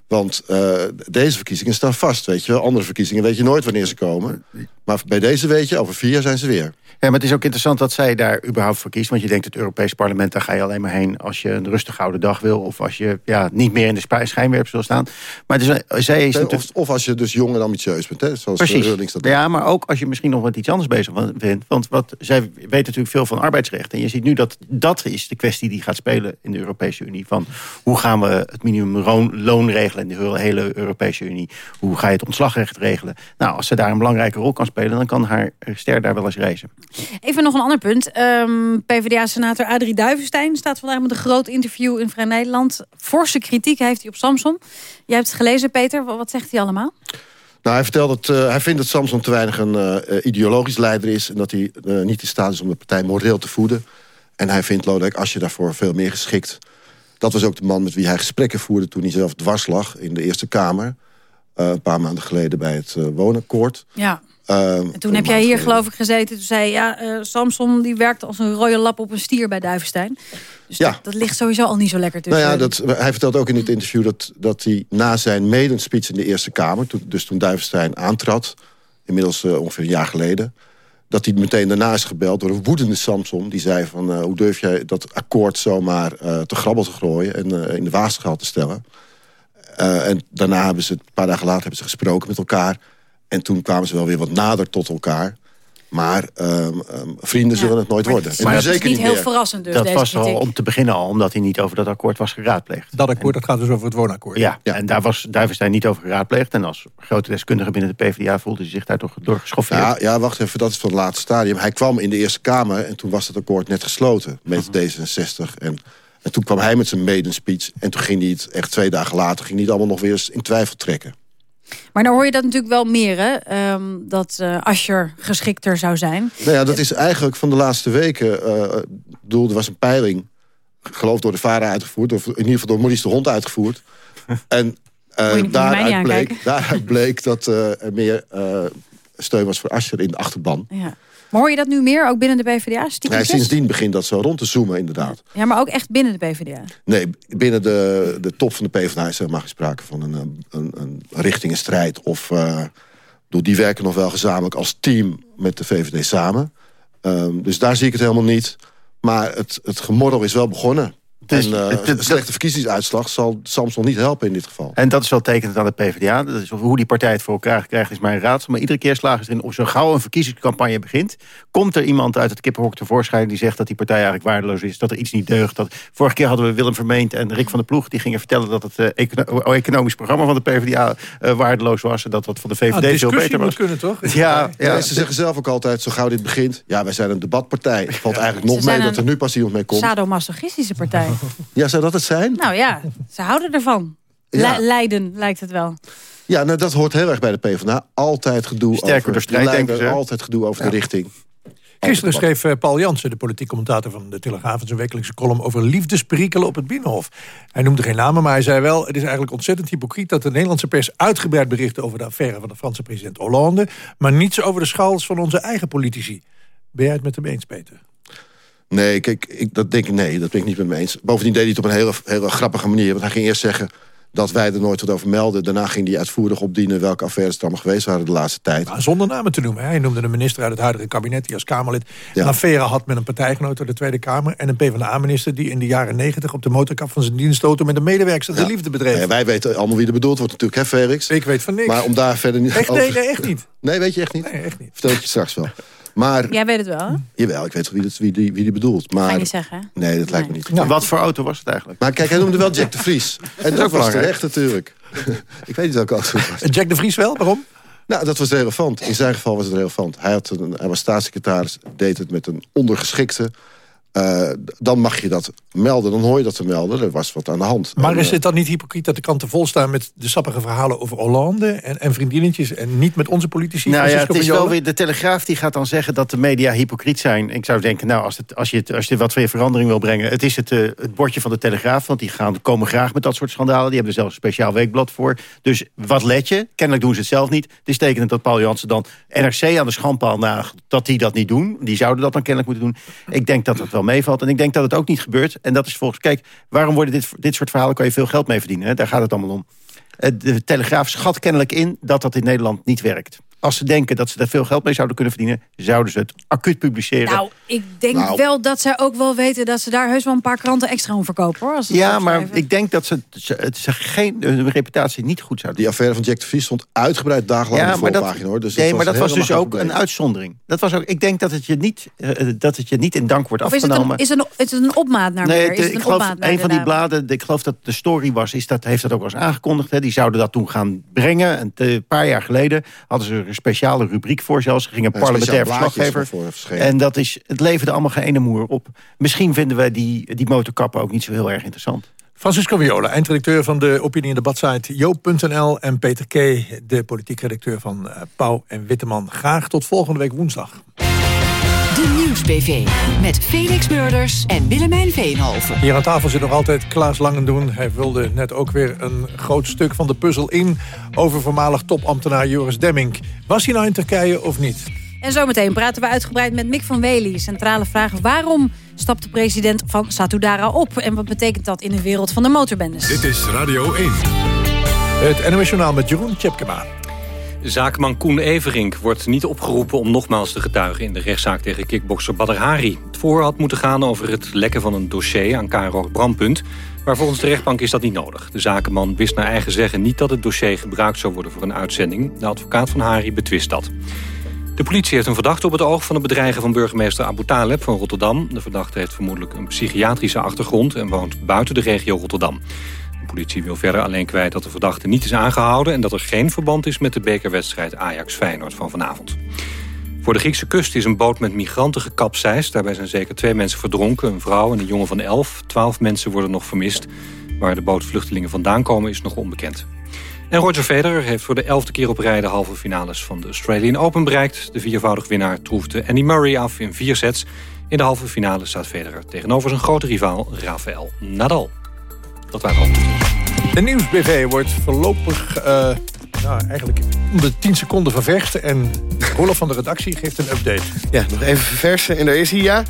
S11: Want eh, deze verkiezingen staan vast, weet je wel. Andere verkiezingen weet je nooit wanneer ze komen. Maar bij deze weet je, over vier jaar zijn ze weer.
S12: Ja, maar het is ook interessant dat zij daar überhaupt voor kiest. Want je denkt, het Europees Parlement, daar ga je alleen maar heen... als je een rustig oude dag wil. Of als je ja, niet meer in de schijnwerpers wil staan. Maar het is, zij is.
S11: Of, of als je dus jong en ambitieus bent, hè, zoals
S12: Precies.
S11: eh, Eurlings dat
S12: Ja, maar ook als je misschien nog wat iets anders bezig bent. Want wat, zij weet natuurlijk veel van arbeidsrecht. En je ziet nu dat dat is de kwestie die gaat spelen in de Europese Unie. Van hoe gaan we het minimumloon regelen in de hele Europese Unie? Hoe ga je het ontslagrecht regelen? Nou, als ze daar een belangrijke rol kan spelen... dan kan haar ster daar wel eens reizen.
S3: Even nog een ander punt. Ehm, PvdA-senator Adrie Duivenstein staat vandaag met een groot interview in Vrij Nederland. Forse kritiek heeft hij op Samson. Jij hebt het gelezen, Peter. Wat zegt hij allemaal?
S11: Nou, hij vertelt dat eh, hij vindt dat Samson te weinig een eh, ideologisch leider is... en dat hij eh, niet in staat is om de partij moreel te voeden. En hij vindt Lodewijk Asscher daarvoor veel meer geschikt. Dat was ook de man met wie hij gesprekken voerde... toen hij zelf dwars lag in de Eerste Kamer. eh, een paar maanden geleden bij het eh, woonakkoord.
S3: Ja.
S11: Ehm,
S3: En toen heb jij hier geloof ik gezeten. Toen zei je, ja, eh, Samson die werkt als een rode lap op een stier bij Duivenstein. Dus
S11: Ja.
S3: dat, dat ligt sowieso al niet zo lekker
S11: Nou
S3: tussen.
S11: ja, dat, hij vertelt ook in het interview dat, dat hij na zijn maiden speech in de Eerste Kamer... Toen, dus toen Duivenstein aantrad, inmiddels eh, ongeveer een jaar geleden... dat hij meteen daarna is gebeld door een woedende Samson... die zei van, eh, hoe durf jij dat akkoord zomaar eh, te grabbel te gooien... en eh, in de waagschaal te stellen. En daarna hebben ze, een paar dagen later, hebben ze gesproken met elkaar... en toen kwamen ze wel weer wat nader tot elkaar... Maar ehm, ehm, vrienden zullen het nooit worden. En nu
S3: dat is
S11: zeker
S3: niet heel
S11: meer.
S3: verrassend dus,
S12: dat
S3: deze
S12: was al om te beginnen al, omdat hij niet over dat akkoord was geraadpleegd.
S2: Dat akkoord dat gaat dus over het woonakkoord.
S12: Ja, en daar was Duivenstein niet over geraadpleegd. En als grote deskundige binnen de PvdA voelde hij zich daar toch door geschoffeerd.
S11: Ja, ja, wacht even, dat is van het laatste stadium. Hij kwam in de Eerste Kamer en toen was het akkoord net gesloten met D66. En, en toen kwam hij met zijn maiden speech. En toen ging hij het echt twee dagen later ging hij het allemaal nog weer eens in twijfel trekken.
S3: Maar dan hoor je dat natuurlijk wel meer, hè? Ehm, dat eh Ascher geschikter zou zijn.
S11: Nou ja, dat is eigenlijk van de laatste weken... eh, ik bedoel, er was een peiling, ik geloof door de VARA uitgevoerd... of in ieder geval door Maurice de Hond uitgevoerd. En eh,
S3: mij
S11: daaruit, bleek, daaruit bleek dat eh, er meer eh, steun was voor Asscher in de achterban.
S3: Ja. Maar hoor je dat nu meer, ook binnen de PvdA?
S11: Sindsdien begint dat zo rond te zoomen, inderdaad.
S3: Ja, maar ook echt binnen de PvdA.
S11: Nee, binnen de, de top van de PvdA is helemaal geen sprake van een, een, een richtingenstrijd. Of, eh, bedoel, die werken nog wel gezamenlijk als team met de VVD samen. Ehm, dus daar zie ik het helemaal niet. Maar het, het gemorrel is wel begonnen. En eh,
S12: het-
S11: slechte verkiezingsuitslag zal Samson niet helpen in dit geval.
S12: En dat is wel tekenend aan de PvdA. Dat is, hoe die partij het voor elkaar krijgt is mijn raadsel. Maar iedere keer slagen ze erin. Of zo gauw een verkiezingscampagne begint... komt er iemand uit het kippenhok tevoorschijn... die zegt dat die partij eigenlijk waardeloos is. Dat er iets niet deugt. Dat, vorige keer hadden we Willem Vermeend en Rick van der Ploeg... die gingen vertellen dat het eh, econo- economisch programma van de PvdA... eh, waardeloos was. En dat wat van de VVD
S2: Ah,
S12: veel
S2: discussie
S12: beter
S2: moet
S12: was.
S2: kunnen, toch?
S12: Ja, ja.
S11: Ja, ze zeggen zelf ook altijd, zo gauw dit begint... ja, wij zijn een debatpartij. Het valt eigenlijk nog mee dat er nu pas iemand mee komt.
S3: Sadomasochistische partij.
S11: Ja, zou dat het zijn?
S3: nou ja, ze houden ervan.
S11: Ja.
S3: Leiden lijkt het wel.
S11: Ja, nou, dat hoort heel erg bij de PvdA. Altijd gedoe
S12: Sterker
S11: over
S12: strijd,
S11: de
S12: ze.
S11: Altijd gedoe over de richting.
S2: Gisteren schreef eh, Paul Jansen, de politiek commentator van de Telegraaf... in zijn wekelijkse column over liefdesperikelen op het Binnenhof. Hij noemde geen namen, maar hij zei wel... het is eigenlijk ontzettend hypocriet dat de Nederlandse pers uitgebreid bericht... over de affaire van de Franse president Hollande... maar niets over de schals van onze eigen politici. Ben jij het met hem eens, Peter?
S11: Nee, kijk, ik, dat denk ik, nee, dat ben ik niet met me eens. Bovendien deed hij het op een hele, hele grappige manier. Want hij ging eerst zeggen dat wij er nooit wat over melden. Daarna ging hij uitvoerig opdienen welke affaires er allemaal geweest waren de laatste tijd.
S2: Maar zonder namen te noemen. hè. Hij noemde een minister uit het huidige kabinet... die als Kamerlid een affaire had met een partijgenoot uit de Tweede Kamer... en een PvdA-minister die in de jaren negentig... op de motorkap van zijn dienstauto met een medewerkster de liefde bedreef.
S11: Wij weten allemaal wie er bedoeld wordt natuurlijk, hè Felix?
S2: Ik weet van niks.
S11: Maar om daar verder niet
S2: Echt,
S11: over...
S2: nee, nee, echt niet.
S11: Nee, weet je echt niet?
S2: Nee, echt niet.
S11: Vertel ik je straks wel. Maar,
S3: Jij weet het wel, hè?
S11: jawel, ik weet wel wie, dat, wie, die, wie die bedoelt. Maar,
S3: Ga je niet zeggen?
S11: Nee, dat lijkt me niet.
S12: Wat voor auto was het eigenlijk?
S11: Maar kijk, hij noemde wel Jack de Vries. En
S12: Dat is
S11: dat
S12: ook
S11: was
S12: belangrijk.
S11: terecht natuurlijk. ik weet niet welke auto het was.
S2: Jack de Vries wel, waarom?
S11: Nou, dat was relevant. In zijn geval was het relevant. Hij, had een, hij was staatssecretaris, deed het met een ondergeschikte. Eh, dan mag je dat melden, dan hoor je dat te melden. Er was wat aan de hand.
S2: Maar
S11: En,
S2: is
S11: eh,
S2: het dan niet hypocriet dat de kranten vol staan... met de sappige verhalen over Hollande en, en vriendinnetjes... en niet met onze politici?
S12: Nou ja, het is wel weer de Telegraaf die gaat dan zeggen dat de media hypocriet zijn. Ik zou denken, nou, als, het, als, je, het, als je wat weer verandering wil brengen... het is het, eh, het bordje van de Telegraaf, want die gaan, komen graag met dat soort schandalen. Die hebben er zelfs een speciaal weekblad voor. Dus wat let je? Kennelijk doen ze het zelf niet. Het is tekenend dat Paul Jansen dan NRC aan de schandpaal na dat die dat niet doen. Die zouden dat dan kennelijk moeten doen. Ik denk dat dat wel meevalt. En ik denk dat het ook niet gebeurt. En dat is volgens... Kijk, waarom worden dit, dit soort verhalen... kan je veel geld mee verdienen. Hè? Daar gaat het allemaal om. Eh, De Telegraaf schat kennelijk in dat dat in Nederland niet werkt. Als ze denken dat ze daar veel geld mee zouden kunnen verdienen... zouden ze het acuut publiceren.
S3: Nou, ik denk
S12: Nou.
S3: wel dat zij ook wel weten... dat ze daar heus wel een paar kranten extra om verkopen, hoor. Als ze
S12: ja, maar ik denk dat ze, ze, het, ze geen, hun reputatie niet goed zouden
S11: Die affaire van Jack de Vries stond uitgebreid dagenlang
S12: Ja,
S11: op de voorpagina. Hoor. Dus
S12: nee, maar dat was dus ook een uitzondering. Dat was ook, ik denk dat het je niet, eh, dat het je niet in dank wordt
S3: Of is het,
S12: afgenomen.
S3: een, is, het een, is het een opmaat naar
S12: Nee,
S3: meer?
S12: het-
S3: Is het
S12: ik
S3: een
S12: geloof
S3: opmaat naar
S12: een
S3: de
S12: van die bladen, de- ik geloof dat de story was, is dat, heeft dat ook wel eens aangekondigd. Hè. Die zouden dat toen gaan brengen. En een paar jaar geleden hadden ze een speciale rubriek voor zelfs. Er ging een parlementair verslaggever. En dat is, het leverde allemaal geen ene moer op. Misschien vinden wij die, die motorkappen ook niet zo heel erg interessant.
S2: Francisco Viola, eindredacteur van de opinie- en debatsite joop.nl... en Peter K., de politiek redacteur van eh, Pauw en Witteman. Graag tot volgende week woensdag.
S8: Met Felix Murders en Willemijn Veenhoven.
S2: Hier aan tafel zit nog altijd Klaas Langendoen. Hij vulde net ook weer een groot stuk van de puzzel in... over voormalig topambtenaar Joris Demming. Was hij nou in Turkije of niet?
S3: En zometeen praten we uitgebreid met Mick van Wely. Centrale vraag, waarom stapt de president van Satudara op? En wat betekent dat in de wereld van de motorbendes?
S1: Dit is Radio 1.
S2: Het NOS Journaal met Jeroen Tjepkema.
S13: Zakenman Koen Everink wordt niet opgeroepen om nogmaals te getuigen... in de rechtszaak tegen kickbokser Badr Hari. Het voor had moeten gaan over het lekken van een dossier aan KRO Brandpunt... maar volgens de rechtbank is dat niet nodig. De zakenman wist naar eigen zeggen niet dat het dossier gebruikt zou worden voor een uitzending. De advocaat van Hari betwist dat. De politie heeft een verdachte op het oog van het bedreigen van burgemeester Abu Taleb van Rotterdam. De verdachte heeft vermoedelijk een psychiatrische achtergrond en woont buiten de regio Rotterdam. Politie wil verder alleen kwijt dat de verdachte niet is aangehouden... en dat er geen verband is met de bekerwedstrijd Ajax-Feyenoord van vanavond. Voor de Griekse kust is een boot met migranten gekapseist. Daarbij zijn zeker twee mensen verdronken, een vrouw en een jongen van elf. Twaalf mensen worden nog vermist. Waar de bootvluchtelingen vandaan komen is nog onbekend. En Roger Federer heeft voor de elfde keer op rij de halve finales van de Australian Open bereikt. De viervoudig winnaar troefde Andy Murray af in vier sets. In de halve finale staat Federer tegenover zijn grote rivaal Rafael Nadal. Dat waren al.
S2: De Nieuwsbv wordt voorlopig eh, nou, eigenlijk om de 10 seconden ververst. En Rolf van de redactie geeft een update.
S14: Ja, nog even verversen. En daar is hij, ja.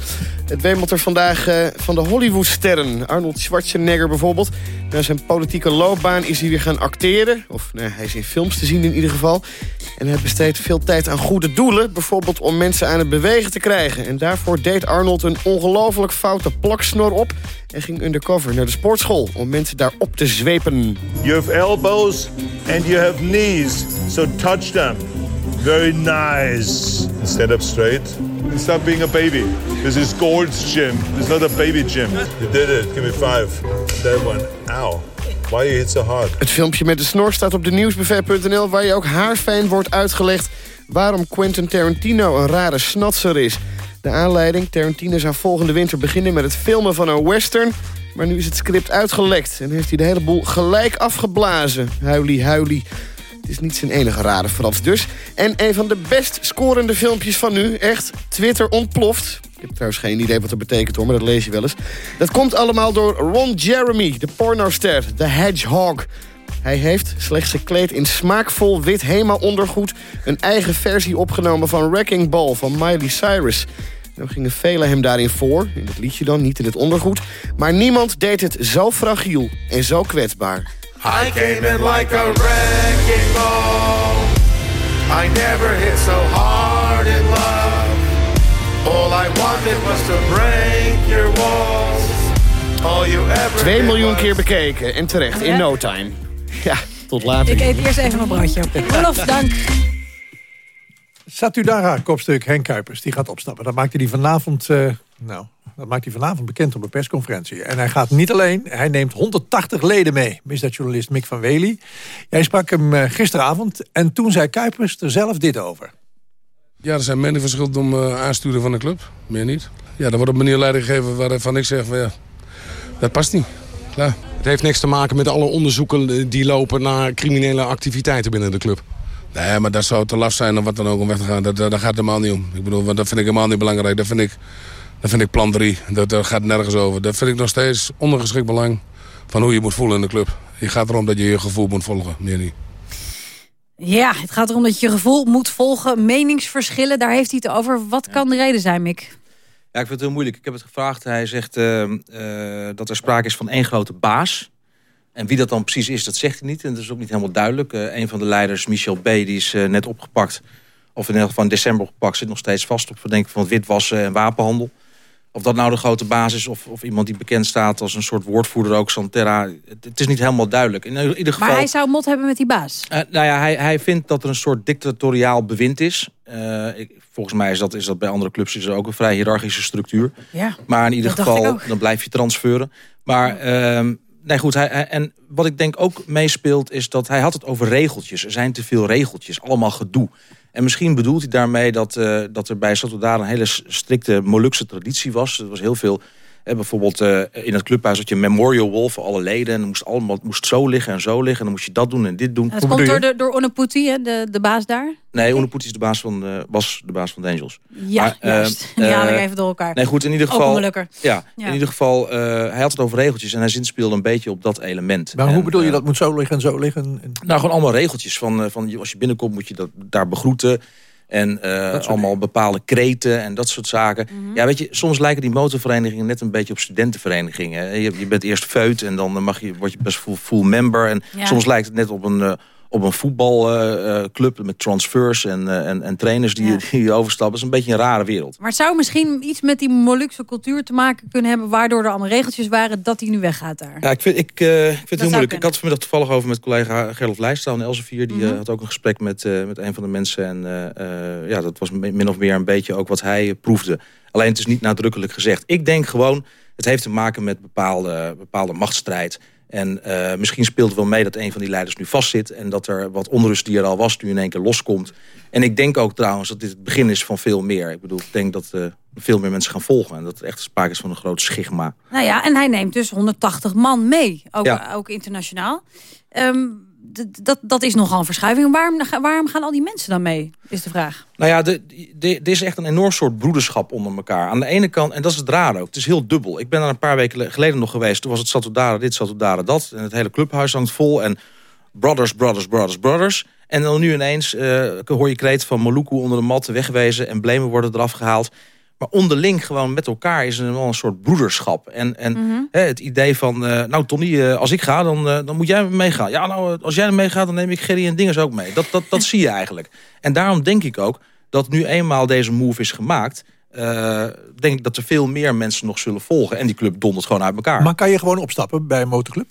S14: Het wemelt er vandaag eh, van de Hollywoodsterren. Arnold Schwarzenegger bijvoorbeeld. Na zijn politieke loopbaan is hij weer gaan acteren. Of nou, hij is in films te zien in ieder geval. En hij besteedt veel tijd aan goede doelen. Bijvoorbeeld om mensen aan het bewegen te krijgen. En daarvoor deed Arnold een ongelooflijk foute plaksnor op... en ging undercover naar de sportschool om mensen daar op te zwepen.
S15: You have elbows and you have knees, so touch them. Very nice. Stand up straight. Stop being a baby. This is Gord's gym. Is not a baby gym. You did it. Give me five. That one. Ow.
S14: Het filmpje met de snor staat op de nieuwsbuffet.nl... waar je ook haarfijn wordt uitgelegd waarom Quentin Tarantino een rare snatser is. De aanleiding, Tarantino zou volgende winter beginnen met het filmen van een western... maar nu is het script uitgelekt en heeft hij de hele boel gelijk afgeblazen. Huilie, huilie. Het is niet zijn enige rare Frans dus. En een van de best scorende filmpjes van nu. Echt, Twitter ontploft. Ik heb trouwens geen idee wat dat betekent hoor, maar dat lees je wel eens. Dat komt allemaal door Ron Jeremy, de pornoster, de Hedgehog. Hij heeft, slechts gekleed in smaakvol wit Hema-ondergoed... een eigen versie opgenomen van Wrecking Ball van Miley Cyrus. Nou gingen velen hem daarin voor, in het liedje dan, niet in het ondergoed. Maar niemand deed het zo fragiel en zo kwetsbaar.
S16: I came in like a wrecking ball. I never hit so hard in love. All I wanted was to break your walls. All you ever
S14: 2
S16: did
S14: miljoen keer bekeken en terecht, in no time. Ja, tot later.
S3: Ik eet eerst even mijn broodje op. Rolof, dank.
S2: Satudara, kopstuk Henk Kuipers, die gaat opstappen. Dat maakte hij vanavond, eh, nou, dat maakt hij vanavond bekend op een persconferentie. En hij gaat niet alleen, hij neemt 180 leden mee. Misdaadjournalist Mick van Wely. Jij sprak hem eh, gisteravond en toen zei Kuipers er zelf dit over.
S17: Ja, er zijn meningen verschillend om eh, aansturen van de club. Meer niet. Ja, er wordt op een manier leiding gegeven waarvan ik zeg... Van, ja, dat past niet. Klaar.
S18: Het heeft niks te maken met alle onderzoeken eh, die lopen naar criminele activiteiten binnen de club.
S17: Nee, maar dat zou te laf zijn om wat dan ook om weg te gaan. Dat, dat, daar gaat het helemaal niet om. Ik bedoel, want dat vind ik helemaal niet belangrijk. Dat vind ik, dat vind ik plan 3. Dat, dat gaat nergens over. Dat vind ik nog steeds ondergeschikt belang van hoe je moet voelen in de club. Je gaat erom dat je je gevoel moet volgen, meer niet.
S3: Ja, het gaat erom dat je je gevoel moet volgen. Meningsverschillen, daar heeft hij het over. Wat kan de reden zijn, Mick?
S6: Ja, ik vind het heel moeilijk. Ik heb het gevraagd. Hij zegt eh, eh, dat er sprake is van één grote baas. En wie dat dan precies is, dat zegt hij niet. En dat is ook niet helemaal duidelijk. Eh een van de leiders, Michel B., die is eh, net opgepakt. Of in ieder geval in december opgepakt. Zit nog steeds vast op verdenking van witwassen en wapenhandel. Of dat nou de grote baas is of, of iemand die bekend staat als een soort woordvoerder ook, Santerra. Het, het is niet helemaal duidelijk. In ieder geval...
S3: Maar hij zou mot hebben met die baas.
S6: Eh, nou ja, hij, hij vindt dat er een soort dictatoriaal bewind is. Eh, ik, volgens mij is dat, is dat bij andere clubs is er ook een vrij hiërarchische structuur.
S3: Ja,
S6: Maar in ieder geval, dan blijf je transferen. Maar ehm, nee goed, hij- en wat ik denk ook meespeelt... is dat hij had het over regeltjes. Er zijn te veel regeltjes, allemaal gedoe. En misschien bedoelt hij daarmee dat, eh, dat er bij Satudara... een hele strikte Molukse traditie was. Er was heel veel... eh, bijvoorbeeld eh, in het clubhuis had je memorial wall voor alle leden. En moest allemaal het moest zo liggen en zo liggen. En dan moest je dat doen en dit doen.
S3: Het komt door, de, door Onaputi, hè, de, de baas daar.
S6: Nee, Oenepoet is de baas van, de- was de baas van de Angels.
S3: Ja,
S6: Maar, eh,
S3: juist. Die haal ik
S6: eh,
S3: even door elkaar.
S6: Nee, goed, in ieder
S3: Ook
S6: geval...
S3: ongelukkig.
S6: Ja,
S3: Ja.
S6: in ieder geval, eh, hij had het over regeltjes en hij zinspeelde een beetje op dat element.
S2: Maar
S6: En,
S2: hoe bedoel je dat moet zo liggen en zo liggen? En-
S6: Nou, gewoon allemaal regeltjes. Van, eh, van als je binnenkomt moet je dat, daar begroeten. En eh, allemaal bepaalde kreten en dat soort zaken.
S3: Mhm.
S6: Ja, weet je, soms lijken die motorverenigingen net een beetje op studentenverenigingen. Je, je bent eerst feut en dan mag je, word je best full, full member. En
S3: Ja.
S6: soms lijkt het net op een, eh, op een voetbalclub met transfers en, eh, en, en trainers die,
S3: Ja.
S6: die overstappen. Het is een beetje een rare wereld.
S3: Maar het zou misschien iets met die Molukse cultuur te maken kunnen hebben... waardoor er allemaal regeltjes waren dat hij nu weggaat daar.
S6: Ja, ik vind, ik, eh, ik vind het heel moeilijk. Ik had het vanmiddag toevallig over met collega Gerlof Leijstra van Elsevier. Die
S3: Mhm.
S6: had ook een gesprek met, met een van de mensen. En ja, dat was min of meer een beetje ook wat hij proefde. Alleen het is niet nadrukkelijk gezegd. Ik denk gewoon, het heeft te maken met bepaalde, bepaalde machtsstrijd. En eh, misschien speelt het wel mee dat een van die leiders nu vastzit. En dat er wat onrust die er al was, nu in één keer loskomt. En ik denk ook trouwens dat dit het begin is van veel meer. Ik bedoel, ik denk dat eh, veel meer mensen gaan volgen. En dat er echt sprake is van een groot schigma.
S3: Nou ja, en hij neemt dus 180 man mee. Ook,
S6: Ja.
S3: ook internationaal. D- dat, dat is nogal een verschuiving. Waarom, waarom gaan al die mensen dan mee, is de vraag.
S6: Nou ja, er is echt een enorm soort broederschap onder elkaar. Aan de ene kant, en dat is het raar ook, het is heel dubbel. Ik ben daar een paar weken le- geleden nog geweest. Toen was het Satudara dit, Satudara dat. En het hele clubhuis hangt vol. En brothers, brothers, brothers, brothers. En dan nu ineens eh, hoor je kreet van Moluku onder de mat wegwezen... en blemen worden eraf gehaald. Maar onderling gewoon met elkaar is er wel een soort broederschap. En, en
S3: Mhm.
S6: hè, het idee van, eh, nou Tony, eh, als ik ga, dan, eh, dan moet jij meegaan. Ja, nou, als jij meegaat, dan neem ik Gerry en Dinges ook mee. Dat, dat, dat zie je eigenlijk. En daarom denk ik ook dat nu eenmaal deze move is gemaakt... eh, denk ik dat er veel meer mensen nog zullen volgen. En die club dondert gewoon uit elkaar.
S2: Maar kan je gewoon opstappen bij een motorclub?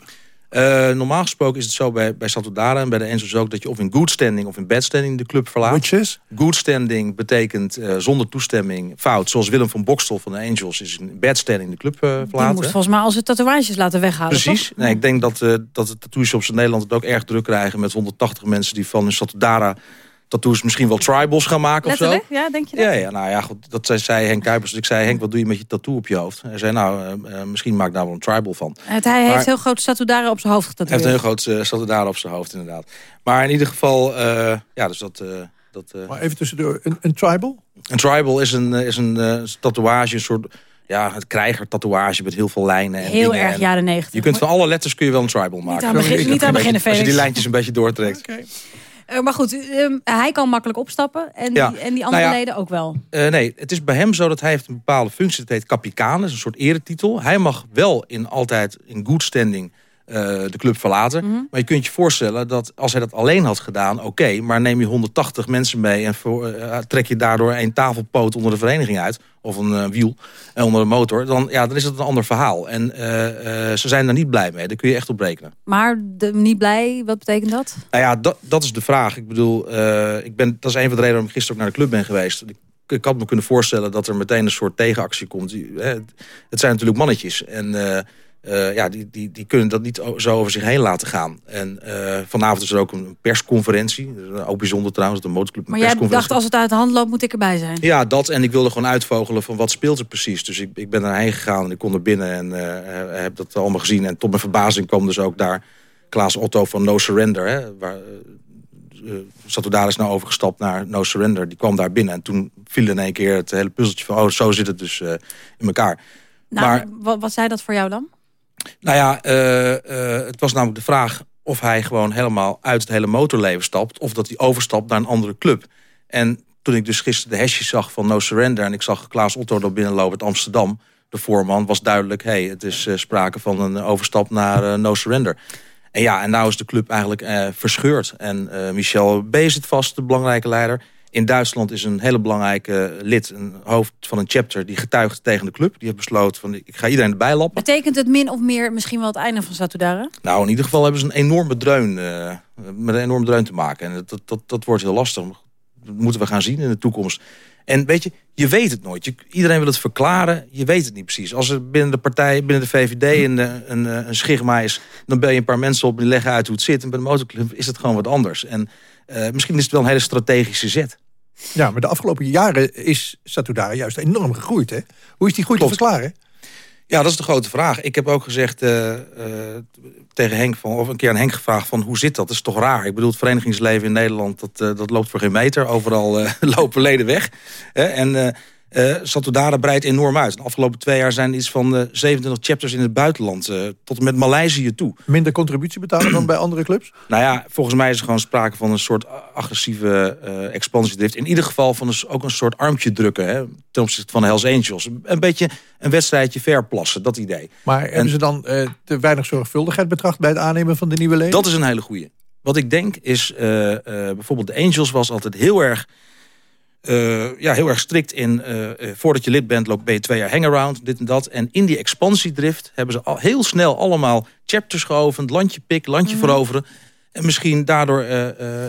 S6: Eh, normaal gesproken is het zo bij, bij Satudara en bij de Enzos ook... dat je of in good standing of in bad standing de club verlaat.
S2: Which is?
S6: Good standing betekent eh, zonder toestemming fout. Zoals Willem van Bokstel van de Angels is in bad standing de club eh,
S3: Die
S6: verlaten.
S3: moest volgens mij al zijn tatoeages laten weghalen.
S6: Precies.
S3: toch?
S6: Nee, ik denk dat, eh dat de tattoo shops in Nederland het ook erg druk krijgen... met 180 mensen die van hun Satudara tattoos misschien wel tribals gaan maken of zo.
S3: Letterlijk? Ja, denk je dat?
S6: Ja, ja, nou ja, goed, dat zei- zei Henk Kuipers. Dus ik zei, Henk, wat doe je met je tattoo op je hoofd? Hij zei, nou, eh, eh, misschien maak ik daar wel een tribal van.
S3: Het, hij
S6: Maar-
S3: heeft heel groot Satudara op zijn hoofd
S6: Hij heeft een heel groot uh, saltadaar op zijn hoofd, inderdaad. Maar in ieder geval, eh, ja, dus dat... eh, dat eh,
S2: Maar even tussendoor, een, een tribal?
S6: een tribal is een, eh, is een eh, tatoeage, een soort... Ja, het krijger tatoeage met heel veel lijnen. En
S3: Heel
S6: dingen.
S3: erg
S6: En
S3: jaren negentig.
S6: Je kunt van alle letters kun je wel een tribal maken.
S3: aan begin- niet aan beginnen,
S6: Als je die
S3: Felix.
S6: lijntjes een beetje doortrekt.
S3: Eh, maar goed, ehm, hij kan makkelijk opstappen. En,
S6: Ja.
S3: die, en die andere
S6: Nou ja.
S3: leden ook wel.
S6: Eh, nee, het is bij hem zo dat hij heeft een bepaalde functie. Dat heet is een soort eretitel. Hij mag wel in altijd in good standing de club verlaten.
S3: Mhm.
S6: Maar je kunt je voorstellen dat als hij dat alleen had gedaan... oké, maar neem je 180 mensen mee... en voor, eh, trek je daardoor een tafelpoot onder de vereniging uit... of een eh, wiel eh, onder de motor... Dan, ja, dan is het een ander verhaal. En eh, eh, ze zijn er niet blij mee. Daar kun je echt op rekenen.
S3: Maar de, niet blij, wat betekent dat?
S6: Nou ja, dat, dat is de vraag. Ik bedoel, eh, ik ben, dat is een van de redenen waarom ik gisteren ook naar de club ben geweest. Ik, had me kunnen voorstellen dat er meteen een soort tegenactie komt. Het zijn natuurlijk mannetjes. En eh, eh, ja, die, die, die kunnen dat niet zo over zich heen laten gaan. En eh, vanavond is er ook een persconferentie. Ook bijzonder trouwens, dat de motorclub een
S3: Maar jij dacht, als het uit de hand loopt, moet ik erbij zijn.
S6: Ja, dat. En ik wilde gewoon uitvogelen van wat speelt er precies. Dus ik, ik ben erheen gegaan en ik kon er binnen en eh, heb dat allemaal gezien. En tot mijn verbazing kwam dus ook daar Klaas Otto van No Surrender. Hè, waar, is nou overgestapt naar No Surrender. Die kwam daar binnen en toen viel in één keer het hele puzzeltje van... oh, zo zit het dus in elkaar.
S3: Nou,
S6: maar
S3: wat, wat zei dat voor jou dan?
S6: Nou ja, eh, eh, het was namelijk de vraag of hij gewoon helemaal uit het hele motorleven stapt... of dat hij overstapt naar een andere club. En toen ik dus gisteren de hashjes zag van No Surrender... en ik zag Klaas Otto door binnenlopen uit Amsterdam... de voorman, was duidelijk... hey, het is eh, sprake van een overstap naar No Surrender. En ja, en nou is de club eigenlijk verscheurd. En Michel B. zit vast, de belangrijke leider. In Duitsland is een hele belangrijke lid, een hoofd van een chapter... die getuigt tegen de club. Die heeft besloten van, ik ga iedereen erbij lappen.
S3: Betekent het min of meer misschien wel het einde van Satudara?
S6: Nou, in ieder geval hebben ze een enorme dreun, eh, met een enorme dreun te maken. En dat, dat, dat wordt heel lastig. Dat moeten we gaan zien in de toekomst. En weet je, je weet het nooit. Je, iedereen wil het verklaren, je weet het niet precies. Als er binnen de partij, binnen de VVD een, eh, een, eh, een schigma is... dan bel je een paar mensen op die leggen uit hoe het zit. En bij de motorclub is het gewoon wat anders. En misschien is het wel een hele strategische zet.
S2: Ja, maar de afgelopen jaren is Satudara juist enorm gegroeid. Hè? Hoe is die groei te verklaren?
S6: Ja, dat is de grote vraag. Ik heb ook gezegd eh, eh, tegen Henk, van, of een keer aan Henk gevraagd van hoe zit dat? Dat is toch raar? Ik bedoel, het verenigingsleven in Nederland, dat, eh, dat loopt voor geen meter. Overal lopen leden weg. En eh eh Satudara breidt enorm uit. De afgelopen twee jaar zijn er iets van eh 27 chapters in het buitenland. eh, tot en met Maleisië toe.
S2: Minder contributie betalen dan bij andere clubs?
S6: Nou ja, volgens mij is er gewoon sprake van een soort agressieve eh expansiedrift. In ieder geval van een, ook een soort armpje drukken hè, ten opzichte van de Hells Angels. Een beetje een wedstrijdje verplassen, dat idee.
S2: Maar hebben ze dan eh, te weinig zorgvuldigheid betracht... bij het aannemen van de nieuwe leden?
S6: Dat is een hele goeie. Wat ik denk is, eh, eh, bijvoorbeeld de Angels was altijd heel erg... eh, ja, heel erg strikt in, eh, eh, voordat je lid bent, loop, ben je twee jaar hangaround, dit en dat. En in die expansiedrift hebben ze al heel snel allemaal chapters geopend, landje pik, landje veroveren. En misschien daardoor,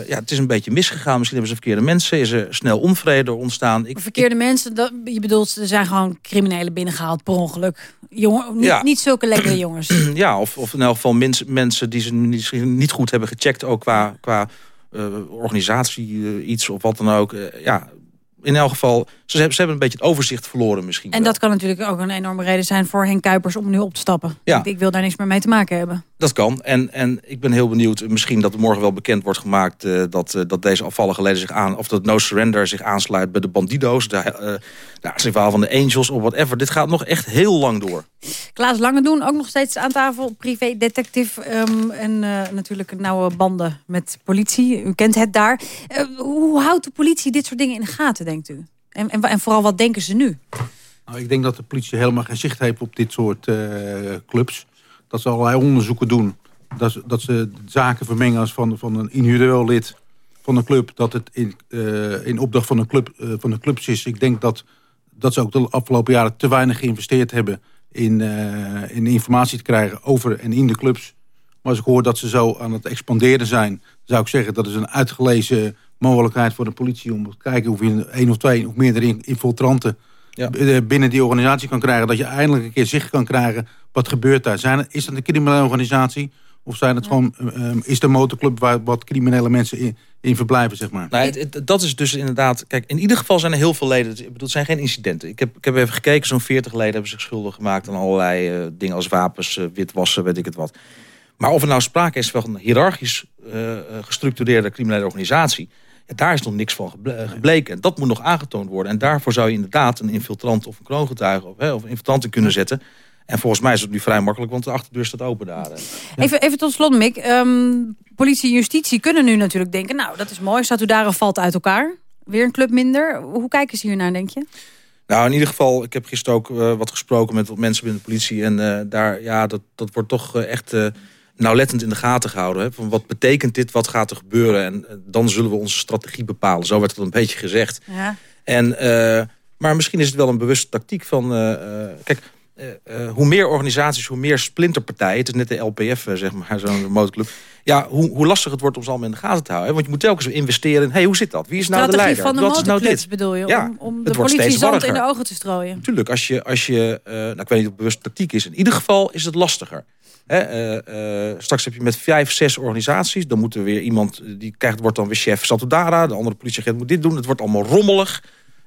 S6: ja, het is een beetje misgegaan. Misschien hebben ze verkeerde mensen, is er snel onvrede ontstaan. Ik,
S3: Verkeerde mensen, dat, je bedoelt, er zijn gewoon criminelen binnengehaald per ongeluk. Jongen, niet,
S6: Ja.
S3: niet zulke lekkere jongens.
S6: ja, of, of in elk geval mens- mensen die ze misschien niet goed hebben gecheckt, ook qua, qua organisatie, iets of wat dan ook. Ja, in elk geval, ze, hebben- ze hebben een beetje het overzicht verloren misschien.
S3: En dat kan natuurlijk ook een enorme reden zijn voor Henk Kuipers om nu op te stappen.
S6: Ja.
S3: Ik, ik wil daar niks meer mee te maken hebben.
S6: Dat kan. En, en ik ben heel benieuwd, misschien dat er morgen wel bekend wordt gemaakt... eh, dat, eh, dat deze afvallige leden zich aan... of dat No Surrender zich aansluit bij de Bandido's... de, eh de archivaal van de Angels of whatever. Dit gaat nog echt heel lang door.
S3: Klaas Langedoen ook nog steeds aan tafel, privé-detective. ehm, en natuurlijk nauwe banden met politie. U kent het daar. Hoe houdt de politie dit soort dingen in de gaten, denkt u? En, en, vooral, wat denken ze nu?
S7: Nou, ik denk dat de politie helemaal geen zicht heeft op dit soort eh, clubs. Dat ze allerlei onderzoeken doen. Dat ze, dat ze zaken vermengen als van, van een individueel lid van een club. Dat het in, eh, in opdracht van een club, eh, van de clubs is. Ik denk dat, dat ze ook de afgelopen jaren te weinig geïnvesteerd hebben... in, in informatie te krijgen over en in de clubs. Maar als ik hoor dat ze zo aan het expanderen zijn... zou ik zeggen dat is een uitgelezen mogelijkheid voor de politie... om te kijken of je een één of twee of meerdere infiltranten eh, binnen die organisatie kan krijgen. Dat je eindelijk een keer zicht kan krijgen wat gebeurt daar. Zijn, is dat een criminele organisatie Of zijn het gewoon, eh, eh, is de motorclub waar wat criminele mensen in, in verblijven, zeg maar?
S6: Nee, het- het- dat is dus inderdaad... Kijk, in ieder geval zijn er heel veel leden. Ik bedoel, het zijn geen incidenten. Ik heb, ik heb even gekeken, zo'n 40 leden hebben zich schuldig gemaakt... aan allerlei eh, dingen als wapens, witwassen, weet ik het wat. Maar of er nou sprake is van een hiërarchisch gestructureerde criminele organisatie... Daar is nog niks van eh, gebleken. En dat moet nog aangetoond worden. En daarvoor zou je inderdaad een infiltrant of een kroongetuige... of, hè, of een infiltrant in kunnen zetten... En volgens mij is het nu vrij makkelijk, want de achterdeur staat open daar.
S3: Even, even tot slot, Mick. Ehm, politie en justitie kunnen nu natuurlijk denken... nou, dat is mooi, Satudara valt uit elkaar. Weer een club minder. Hoe kijken ze hiernaar, denk je?
S6: Nou, in ieder geval, ik heb gisteren ook eh, wat gesproken met wat mensen binnen de politie. En eh, daar, ja, dat, dat wordt toch echt nauwlettend in de gaten gehouden. Hè? Van wat betekent dit, wat gaat er gebeuren? En eh, dan zullen we onze strategie bepalen. Zo werd het een beetje gezegd.
S3: Ja.
S6: En, eh, maar misschien is het wel een bewuste tactiek van... eh, kijk, hoe meer organisaties, hoe meer splinterpartijen... het is net de LPF, zeg maar, zo'n motorclub... ja, hoe, hoe lastig het wordt om ze allemaal in de gaten te houden. hè? Want je moet telkens weer investeren in... hey, hoe zit dat? Wie is nou de
S3: Strategie
S6: leider?
S3: van de
S6: Wat is nou dit?
S3: bedoel je?
S6: Ja,
S3: om om
S6: het
S3: de
S6: wordt
S3: politie zand in de ogen te strooien.
S6: Tuurlijk, als je, als je nou, ik weet niet of het bewust tactiek is. In ieder geval is het lastiger. Hè, eh, eh, straks heb je met vijf, zes organisaties. Dan moet er weer iemand, die krijgt, wordt dan weer chef Satudara. De andere politieagent moet dit doen. Het wordt allemaal rommelig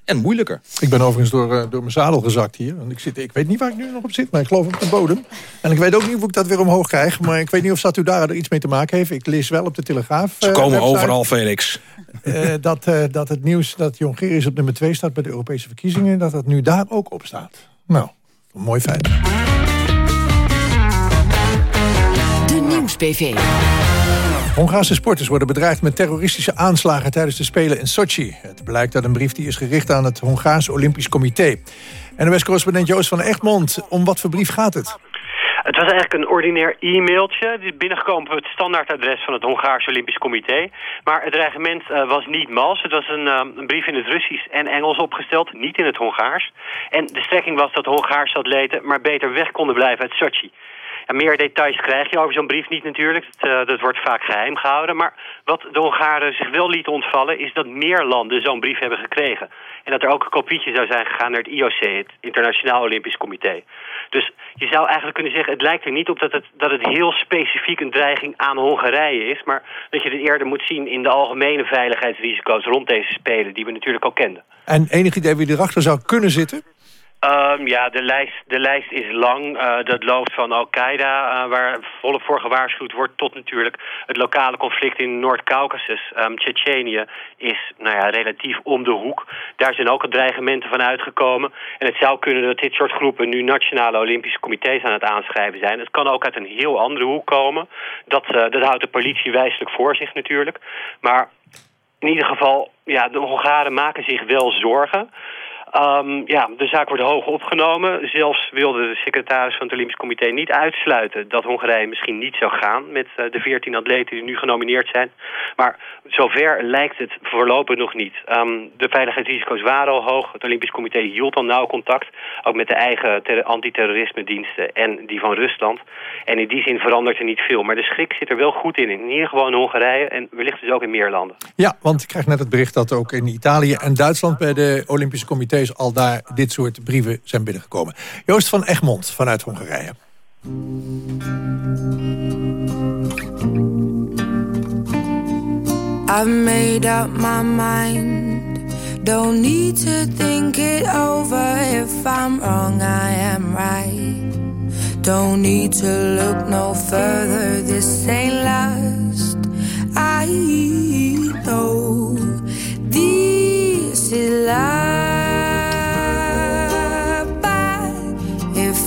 S6: en moeilijker.
S2: Ik ben overigens door, eh, door mijn zadel gezakt hier. Ik, zit, ik weet niet waar ik nu nog op zit, maar ik geloof op de bodem. En ik weet ook niet hoe ik dat weer omhoog krijg. Maar ik weet niet of Satudara er iets mee te maken heeft. Ik lees wel op de Telegraaf.
S6: Ze komen
S2: website,
S6: overal, Felix.
S2: eh, dat, eh, dat het nieuws dat Jongerius op nummer 2 staat bij de Europese verkiezingen... dat dat nu daar ook op staat. Nou, een mooi feit. Hongaarse sporters worden bedreigd met terroristische aanslagen tijdens de Spelen in Sochi. Het blijkt uit een brief die is gericht aan het Hongaars Olympisch Comité. NOS-correspondent Joost van Egmond, om wat voor brief gaat het?
S19: Het was eigenlijk een ordinair e-mailtje. Die is binnengekomen op het standaardadres van het Hongaars Olympisch Comité. Maar het dreigement eh, was niet mals. Het was een, eh, een brief in het Russisch en Engels opgesteld, niet in het Hongaars. En de strekking was dat Hongaarse atleten maar beter weg konden blijven uit Sochi. Meer details krijg je over zo'n brief niet natuurlijk. Dat, eh, dat wordt vaak geheim gehouden. Maar wat de Hongaren zich wel lieten ontvallen... is dat meer landen zo'n brief hebben gekregen. En dat er ook een kopietje zou zijn gegaan naar het IOC... het Internationaal Olympisch Comité. Dus je zou eigenlijk kunnen zeggen... het lijkt er niet op dat het, dat het heel specifiek een dreiging aan Hongarije is... maar dat je het eerder moet zien in de algemene veiligheidsrisico's... rond deze Spelen, die we natuurlijk al kenden.
S2: En enig idee wie erachter zou kunnen zitten?
S19: Ehm, ja, de lijst, de lijst is lang. Eh, dat loopt van Al-Qaeda, eh, waar volop voor gewaarschuwd wordt... tot natuurlijk het lokale conflict in Noord-Caucasus. Ehm Tsjetsjenië is nou ja, relatief om de hoek. Daar zijn ook al dreigementen van uitgekomen. En het zou kunnen dat dit soort groepen nu nationale Olympische comité's aan het aanschrijven zijn. Het kan ook uit een heel andere hoek komen. Dat, eh, dat houdt de politie wijselijk voor zich natuurlijk. Maar in ieder geval, ja, de Hongaren maken zich wel zorgen. Ehm, ja, de zaak wordt hoog opgenomen. Zelfs wilde de secretaris van het Olympisch Comité niet uitsluiten... dat Hongarije misschien niet zou gaan met eh, de 14 atleten die nu genomineerd zijn. Maar zover lijkt het voorlopig nog niet. Ehm, de veiligheidsrisico's waren al hoog. Het Olympisch Comité hield al nauw contact. Ook met de eigen ter- antiterrorisme-diensten en die van Rusland. En in die zin verandert er niet veel. Maar de schrik zit er wel goed in. In ieder geval Hongarije en wellicht dus ook in meer landen.
S2: Ja, want ik krijg net het bericht dat ook in Italië en Duitsland... bij de Olympische comité's al daar dit soort brieven zijn binnengekomen. Joost van Egmond vanuit Hongarije.
S20: I've made up my mind. Don't need to think it over. If I'm wrong, I am right. Don't need to look no further. This ain't last. I know this is.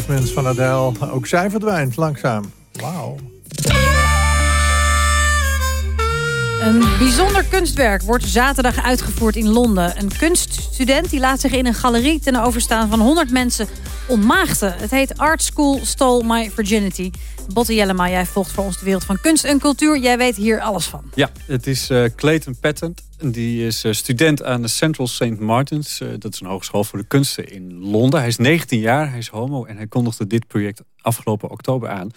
S20: Pavements?
S2: Van Adele. Ook zij verdwijnt langzaam. Wauw.
S3: Een bijzonder kunstwerk wordt zaterdag uitgevoerd in Londen. Een kunststudent die laat zich in een galerie ten overstaan van 100 mensen ontmaagden. Het heet Art School Stole My Virginity. Botte Jellema, jij volgt voor ons de wereld van kunst en cultuur. Jij weet hier alles van.
S21: Ja, het is eh, Clayton Patton. Die is eh, student aan de Central St. Martins. Eh, dat is een hogeschool voor de kunsten in Londen. Hij is 19 jaar, hij is homo en hij kondigde dit project afgelopen oktober aan.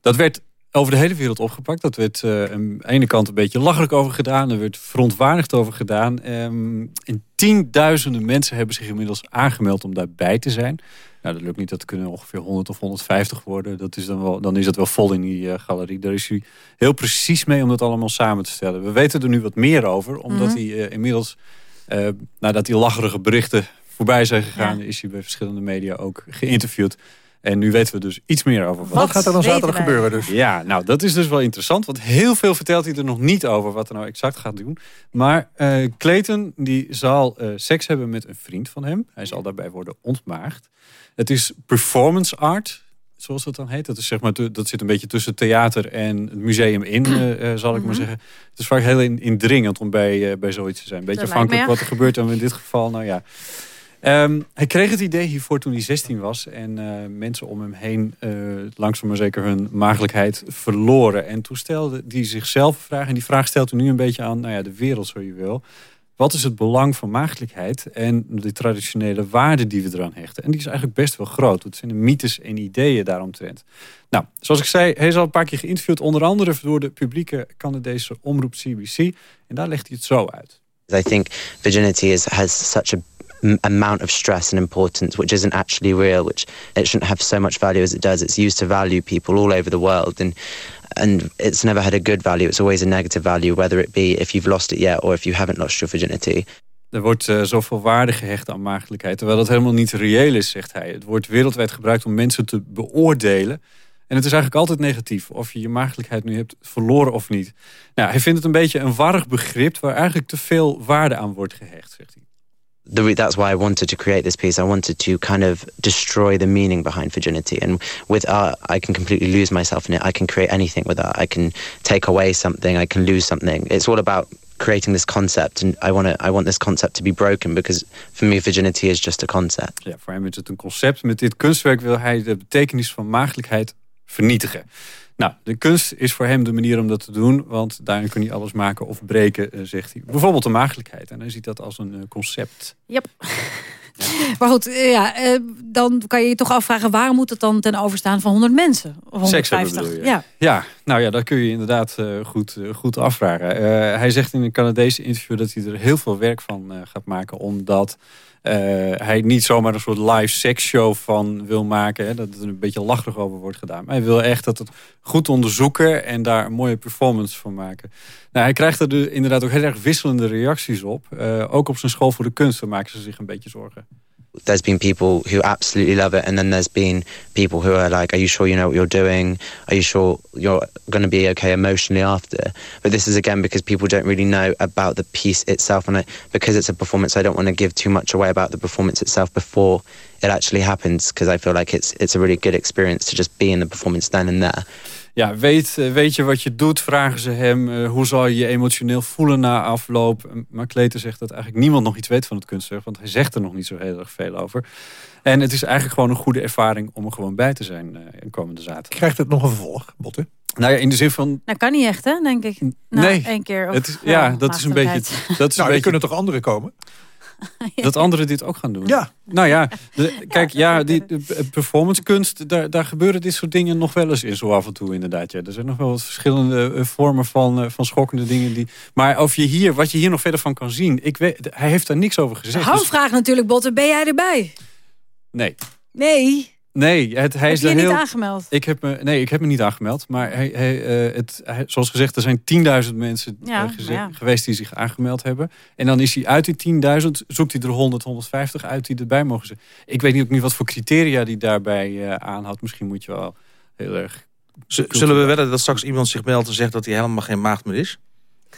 S21: Dat werd over de hele wereld opgepakt. Dat werd eh, aan de ene kant een beetje lachelijk over gedaan. Er werd verontwaardigd over gedaan. Ehm, en tienduizenden mensen hebben zich inmiddels aangemeld om daarbij te zijn. Nou, dat lukt niet. Dat kunnen ongeveer 100 of 150 worden. Dat is dan, wel, dan is het wel vol in die eh, galerie. Daar is hij heel precies mee om dat allemaal samen te stellen. We weten er nu wat meer over. Omdat
S3: Mhm.
S21: hij eh, inmiddels, nadat die lacherige berichten voorbij zijn gegaan... is hij bij verschillende media ook geïnterviewd. En nu weten we dus iets meer over.
S2: Wat gaat er dan zaterdag gebeuren dus?
S21: Ja, nou dat is dus wel interessant. Want heel veel vertelt hij er nog niet over wat er nou exact gaat doen. Maar eh Clayton die zal eh, seks hebben met een vriend van hem. Hij zal daarbij worden ontmaagd. Het is performance art, zoals dat dan heet. Dat, is zeg maar, dat zit een beetje tussen theater en het museum in, eh, zal ik maar
S3: Mhm.
S21: zeggen. Het is vaak heel in- indringend om bij, bij zoiets te zijn. Een beetje
S3: Dat
S21: afhankelijk wat er gebeurt. En in dit geval, nou ja... Ehm, hij kreeg het idee hiervoor toen hij 16 was. En eh, mensen om hem heen eh, langzaam maar zeker hun maagdelijkheid verloren. En toen stelde hij zichzelf een vraag. En die vraag stelt hij nu een beetje aan nou ja, de wereld, zo je wil. Wat is het belang van maagdelijkheid en de traditionele waarden die we eraan hechten? En die is eigenlijk best wel groot. Het zijn de mythes en ideeën daaromtrent. Nou, zoals ik zei, hij is al een paar keer geïnterviewd. Onder andere door de publieke Canadese omroep CBC. En daar legt hij het zo uit.
S22: I think virginity is, has such a amount of stress and importance, which isn't actually real. Which it shouldn't have so much value as it does. It's used to value people all over the world, and and it's never had a good value. It's always a negative value, whether it be if you've lost it yet or if you haven't lost your virginity.
S21: Er wordt eh, zoveel waarde gehecht aan maagdelijkheid, terwijl dat helemaal niet reëel is, zegt hij. Het wordt wereldwijd gebruikt om mensen te beoordelen. En het is eigenlijk altijd negatief, of je je maagdelijkheid nu hebt verloren of niet. Nou, hij vindt het een beetje een warrig begrip waar eigenlijk te veel waarde aan wordt gehecht, zegt hij.
S22: The, that's why I wanted to create this piece. I wanted to kind of destroy the meaning behind virginity. And with art, I can completely lose myself in it. I can create anything with art. I can take away something. I can lose something. It's all about creating this concept, and I want. I want this concept to be broken because for me, virginity is just a concept.
S21: Ja, voor hem is het concept. Met dit kunstwerk wil hij de betekenis van maagdelijkheid vernietigen. Nou, de kunst is voor hem de manier om dat te doen. Want daarin kun je alles maken of breken, eh, zegt hij. Bijvoorbeeld de maagdelijkheid. En hij ziet dat als een eh, concept.
S3: Yep. Maar goed, eh, ja, dan kan je je toch afvragen... waarom moet het dan ten overstaan van 100 mensen? Of
S21: Seks
S3: 150?
S21: hebben bedoel je?
S3: Ja.
S21: ja, nou ja, dat kun je inderdaad goed, goed afvragen. Hij zegt in een Canadese interview dat hij er heel veel werk van gaat maken. Omdat hij niet zomaar een soort live seksshow van wil maken. Hè, dat er een beetje lacherig over wordt gedaan. Maar hij wil echt dat het goed onderzoeken en daar een mooie performance van maken. Nou, hij krijgt er de- inderdaad ook heel erg wisselende reacties op. Eh, ook op zijn school voor de kunsten maken ze zich een beetje zorgen.
S22: There's been people who absolutely love it, and then there's been people who are like, "Are you sure you know what you're doing? Are you sure you're going to be okay emotionally after?" But this is again because people don't really know about the piece itself, and I, because it's a performance, I don't want to give too much away about the performance itself before it actually happens, because I feel like it's it's a really good experience to just be in the performance then and there.
S21: Ja, weet, eh, weet je wat je doet, vragen ze hem. Eh, hoe zal je je emotioneel voelen na afloop? Maar Kleten zegt dat eigenlijk niemand nog iets weet van het kunstwerk. Want hij zegt er nog niet zo heel erg veel over. En het is eigenlijk gewoon een goede ervaring om er gewoon bij te zijn eh komende zaterdag.
S2: Krijgt het nog een vervolg, Botte?
S21: Nou ja, in de zin van...
S3: Nou, kan niet echt, hè, denk ik. Nou,
S21: nee,
S3: één keer. Of,
S21: het is, ja, dat is een beetje... Dat is
S2: Nou,
S21: een
S2: er
S21: beetje
S2: kunnen toch anderen komen?
S21: dat anderen dit ook gaan doen.
S2: Ja.
S21: Nou ja, de- kijk, ja, die de p- performance kunst, daar, daar gebeuren dit soort dingen nog wel eens in zo af en toe inderdaad. Ja. Er zijn nog wel wat verschillende eh, vormen van, eh, van schokkende dingen. Die, maar of je hier, wat je hier nog verder van kan zien, ik weet, hij heeft daar niks over
S3: De
S21: gezegd. Dus-
S3: hoofdvraag natuurlijk, Botte, ben jij erbij?
S21: nee.
S3: Nee.
S21: Nee, het, hij
S3: Heb
S21: is
S3: je je
S21: er
S3: niet
S21: heel...
S3: aangemeld?
S21: Ik heb me, nee, ik heb me niet aangemeld. Maar hij, hij, eh, het, hij- zoals gezegd, er zijn 10.000 mensen eh,
S3: Ja,
S21: geze-
S3: ja.
S21: geweest die zich aangemeld hebben. En dan is hij uit die 10.000, zoekt hij er 100, 150 uit die erbij mogen zijn. Ik weet niet, ook niet wat voor criteria die daarbij eh aanhoudt. Misschien moet je wel heel erg...
S6: Z- Zullen we wedden dat straks iemand zich meldt en zegt dat hij helemaal geen maagd meer is?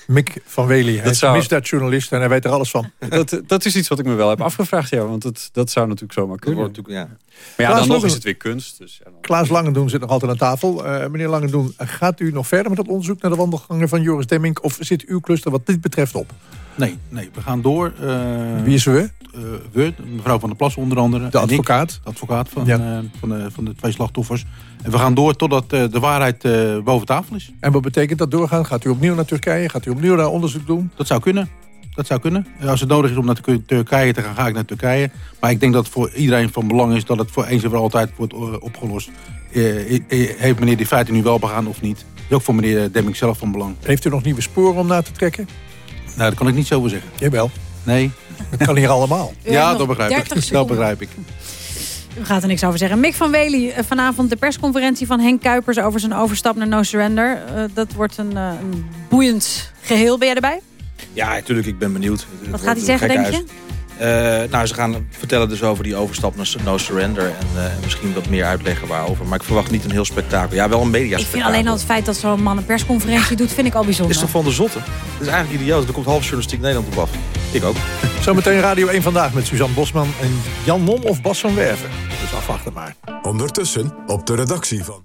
S2: Mick van Wely, hij
S21: Dat
S2: is een
S21: zou-
S2: misdaadjournalist en hij weet er alles van.
S21: Dat, dat is iets wat ik me wel heb afgevraagd, ja. Want dat, dat zou natuurlijk zomaar kunnen.
S6: wordt natuurlijk, ja.
S21: Maar ja,
S2: Klaas
S21: dan nog is het weer kunst. Dus ja, dan-
S2: Klaas Langendoen zit nog altijd aan tafel. Eh, meneer Langendoen, gaat u nog verder met het onderzoek naar de wandelgangen van Joris Demming? Of zit uw cluster wat dit betreft op?
S7: Nee, nee, we gaan door. eh,
S2: Wie is we?
S7: eh, we, mevrouw Van der Plas onder andere.
S2: De
S7: ik,
S2: advocaat.
S7: de advocaat van,
S2: Ja.
S7: eh, van, de, van de twee slachtoffers. En we gaan door totdat de waarheid boven tafel is.
S2: En wat betekent dat doorgaan? Gaat u opnieuw naar Turkije? Gaat u opnieuw daar onderzoek doen?
S7: Dat zou kunnen. Dat zou kunnen. Als het nodig is om naar Tur- Turkije te gaan, ga ik naar Turkije. Maar ik denk dat het voor iedereen van belang is dat het voor eens en voor altijd wordt opgelost. Heeft meneer die feiten nu wel begaan of niet? Dat is ook voor meneer Demming zelf van belang.
S2: Heeft u nog nieuwe sporen om na te trekken?
S7: Nou, daar kan ik niet zo over zeggen.
S2: Jawel.
S7: Nee.
S2: Dat kan hier allemaal.
S7: Ja, dat begrijp
S3: 30
S7: ik. Dat begrijp ik.
S3: U gaat er niks over zeggen. Mick van Wely, eh, vanavond de persconferentie van Henk Kuipers... over zijn overstap naar No Surrender. Eh, dat wordt een, eh, een boeiend geheel. Ben jij erbij?
S6: Ja, natuurlijk, ik ben benieuwd.
S3: Wat gaat hij zeggen, denk je?
S6: Eh, nou, ze gaan vertellen dus over die overstap naar No Surrender. En eh, misschien wat meer uitleggen waarover. Maar ik verwacht niet een heel spektakel. Ja, wel een media
S3: Ik vind alleen al het feit dat zo'n man een persconferentie doet... vind ik al bijzonder.
S6: Is toch van de zotte? Het is eigenlijk idioot. Er komt half journalistiek Nederland op af. Ik ook.
S2: Zometeen Radio 1 Vandaag met Suzanne Bosman en Jan Mom of Bas van Werven. Dus afwachten maar.
S1: Ondertussen op de redactie van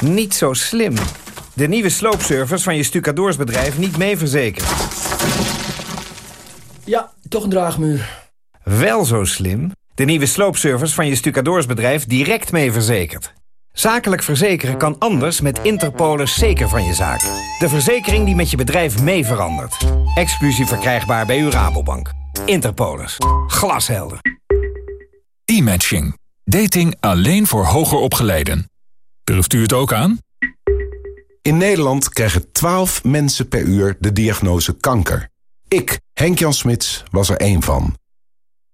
S23: Niet zo slim. De nieuwe sloopservice van je stucadoorsbedrijf niet mee verzekerd.
S24: Ja, toch een draagmuur.
S23: Wel zo slim. De nieuwe sloopservice van je stucadoorsbedrijf direct mee verzekerd. Zakelijk verzekeren kan anders met Interpolis zeker van je zaak. De verzekering die met je bedrijf mee verandert. Exclusief verkrijgbaar bij uw Rabobank. Interpolis. Glashelder.
S25: E-matching. Dating alleen voor hoger opgeleiden. Durft u het ook aan?
S26: In Nederland krijgen 12 mensen per uur de diagnose kanker. Ik, Henk-Jan Smits, was er één van.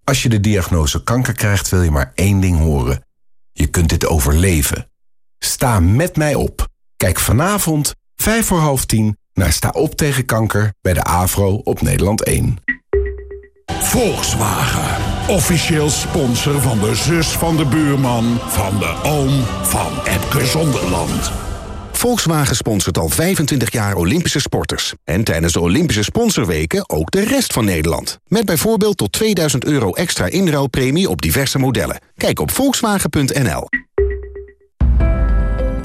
S26: Als je de diagnose kanker krijgt, wil je maar één ding horen. Je kunt dit overleven. Sta met mij op. Kijk vanavond, 5 voor half 10, naar Sta op tegen kanker bij de AVRO op Nederland 1.
S27: Volkswagen. Officieel sponsor van de zus van de buurman... van de oom van Epke Zonderland.
S28: Volkswagen sponsort al 25 jaar Olympische sporters. En tijdens de Olympische sponsorweken ook de rest van Nederland. Met bijvoorbeeld tot 2000 euro extra inruilpremie op diverse modellen. Kijk op volkswagen.nl.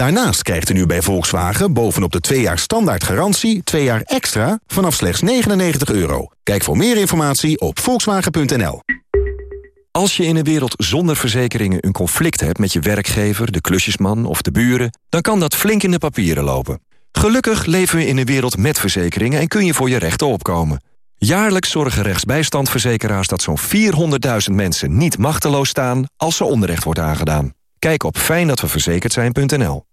S28: Daarnaast krijgt u nu bij Volkswagen bovenop de 2 jaar standaard garantie... 2 jaar extra vanaf slechts 99 euro. Kijk voor meer informatie op volkswagen.nl.
S29: Als je in een wereld zonder verzekeringen een conflict hebt met je werkgever, de klusjesman of de buren, dan kan dat flink in de papieren lopen. Gelukkig leven we in een wereld met verzekeringen en kun je voor je rechten opkomen. Jaarlijks zorgen rechtsbijstandverzekeraars dat zo'n 400.000 mensen niet machteloos staan als ze onrecht wordt aangedaan. Kijk op fijndatweverzekerd zijn.nl.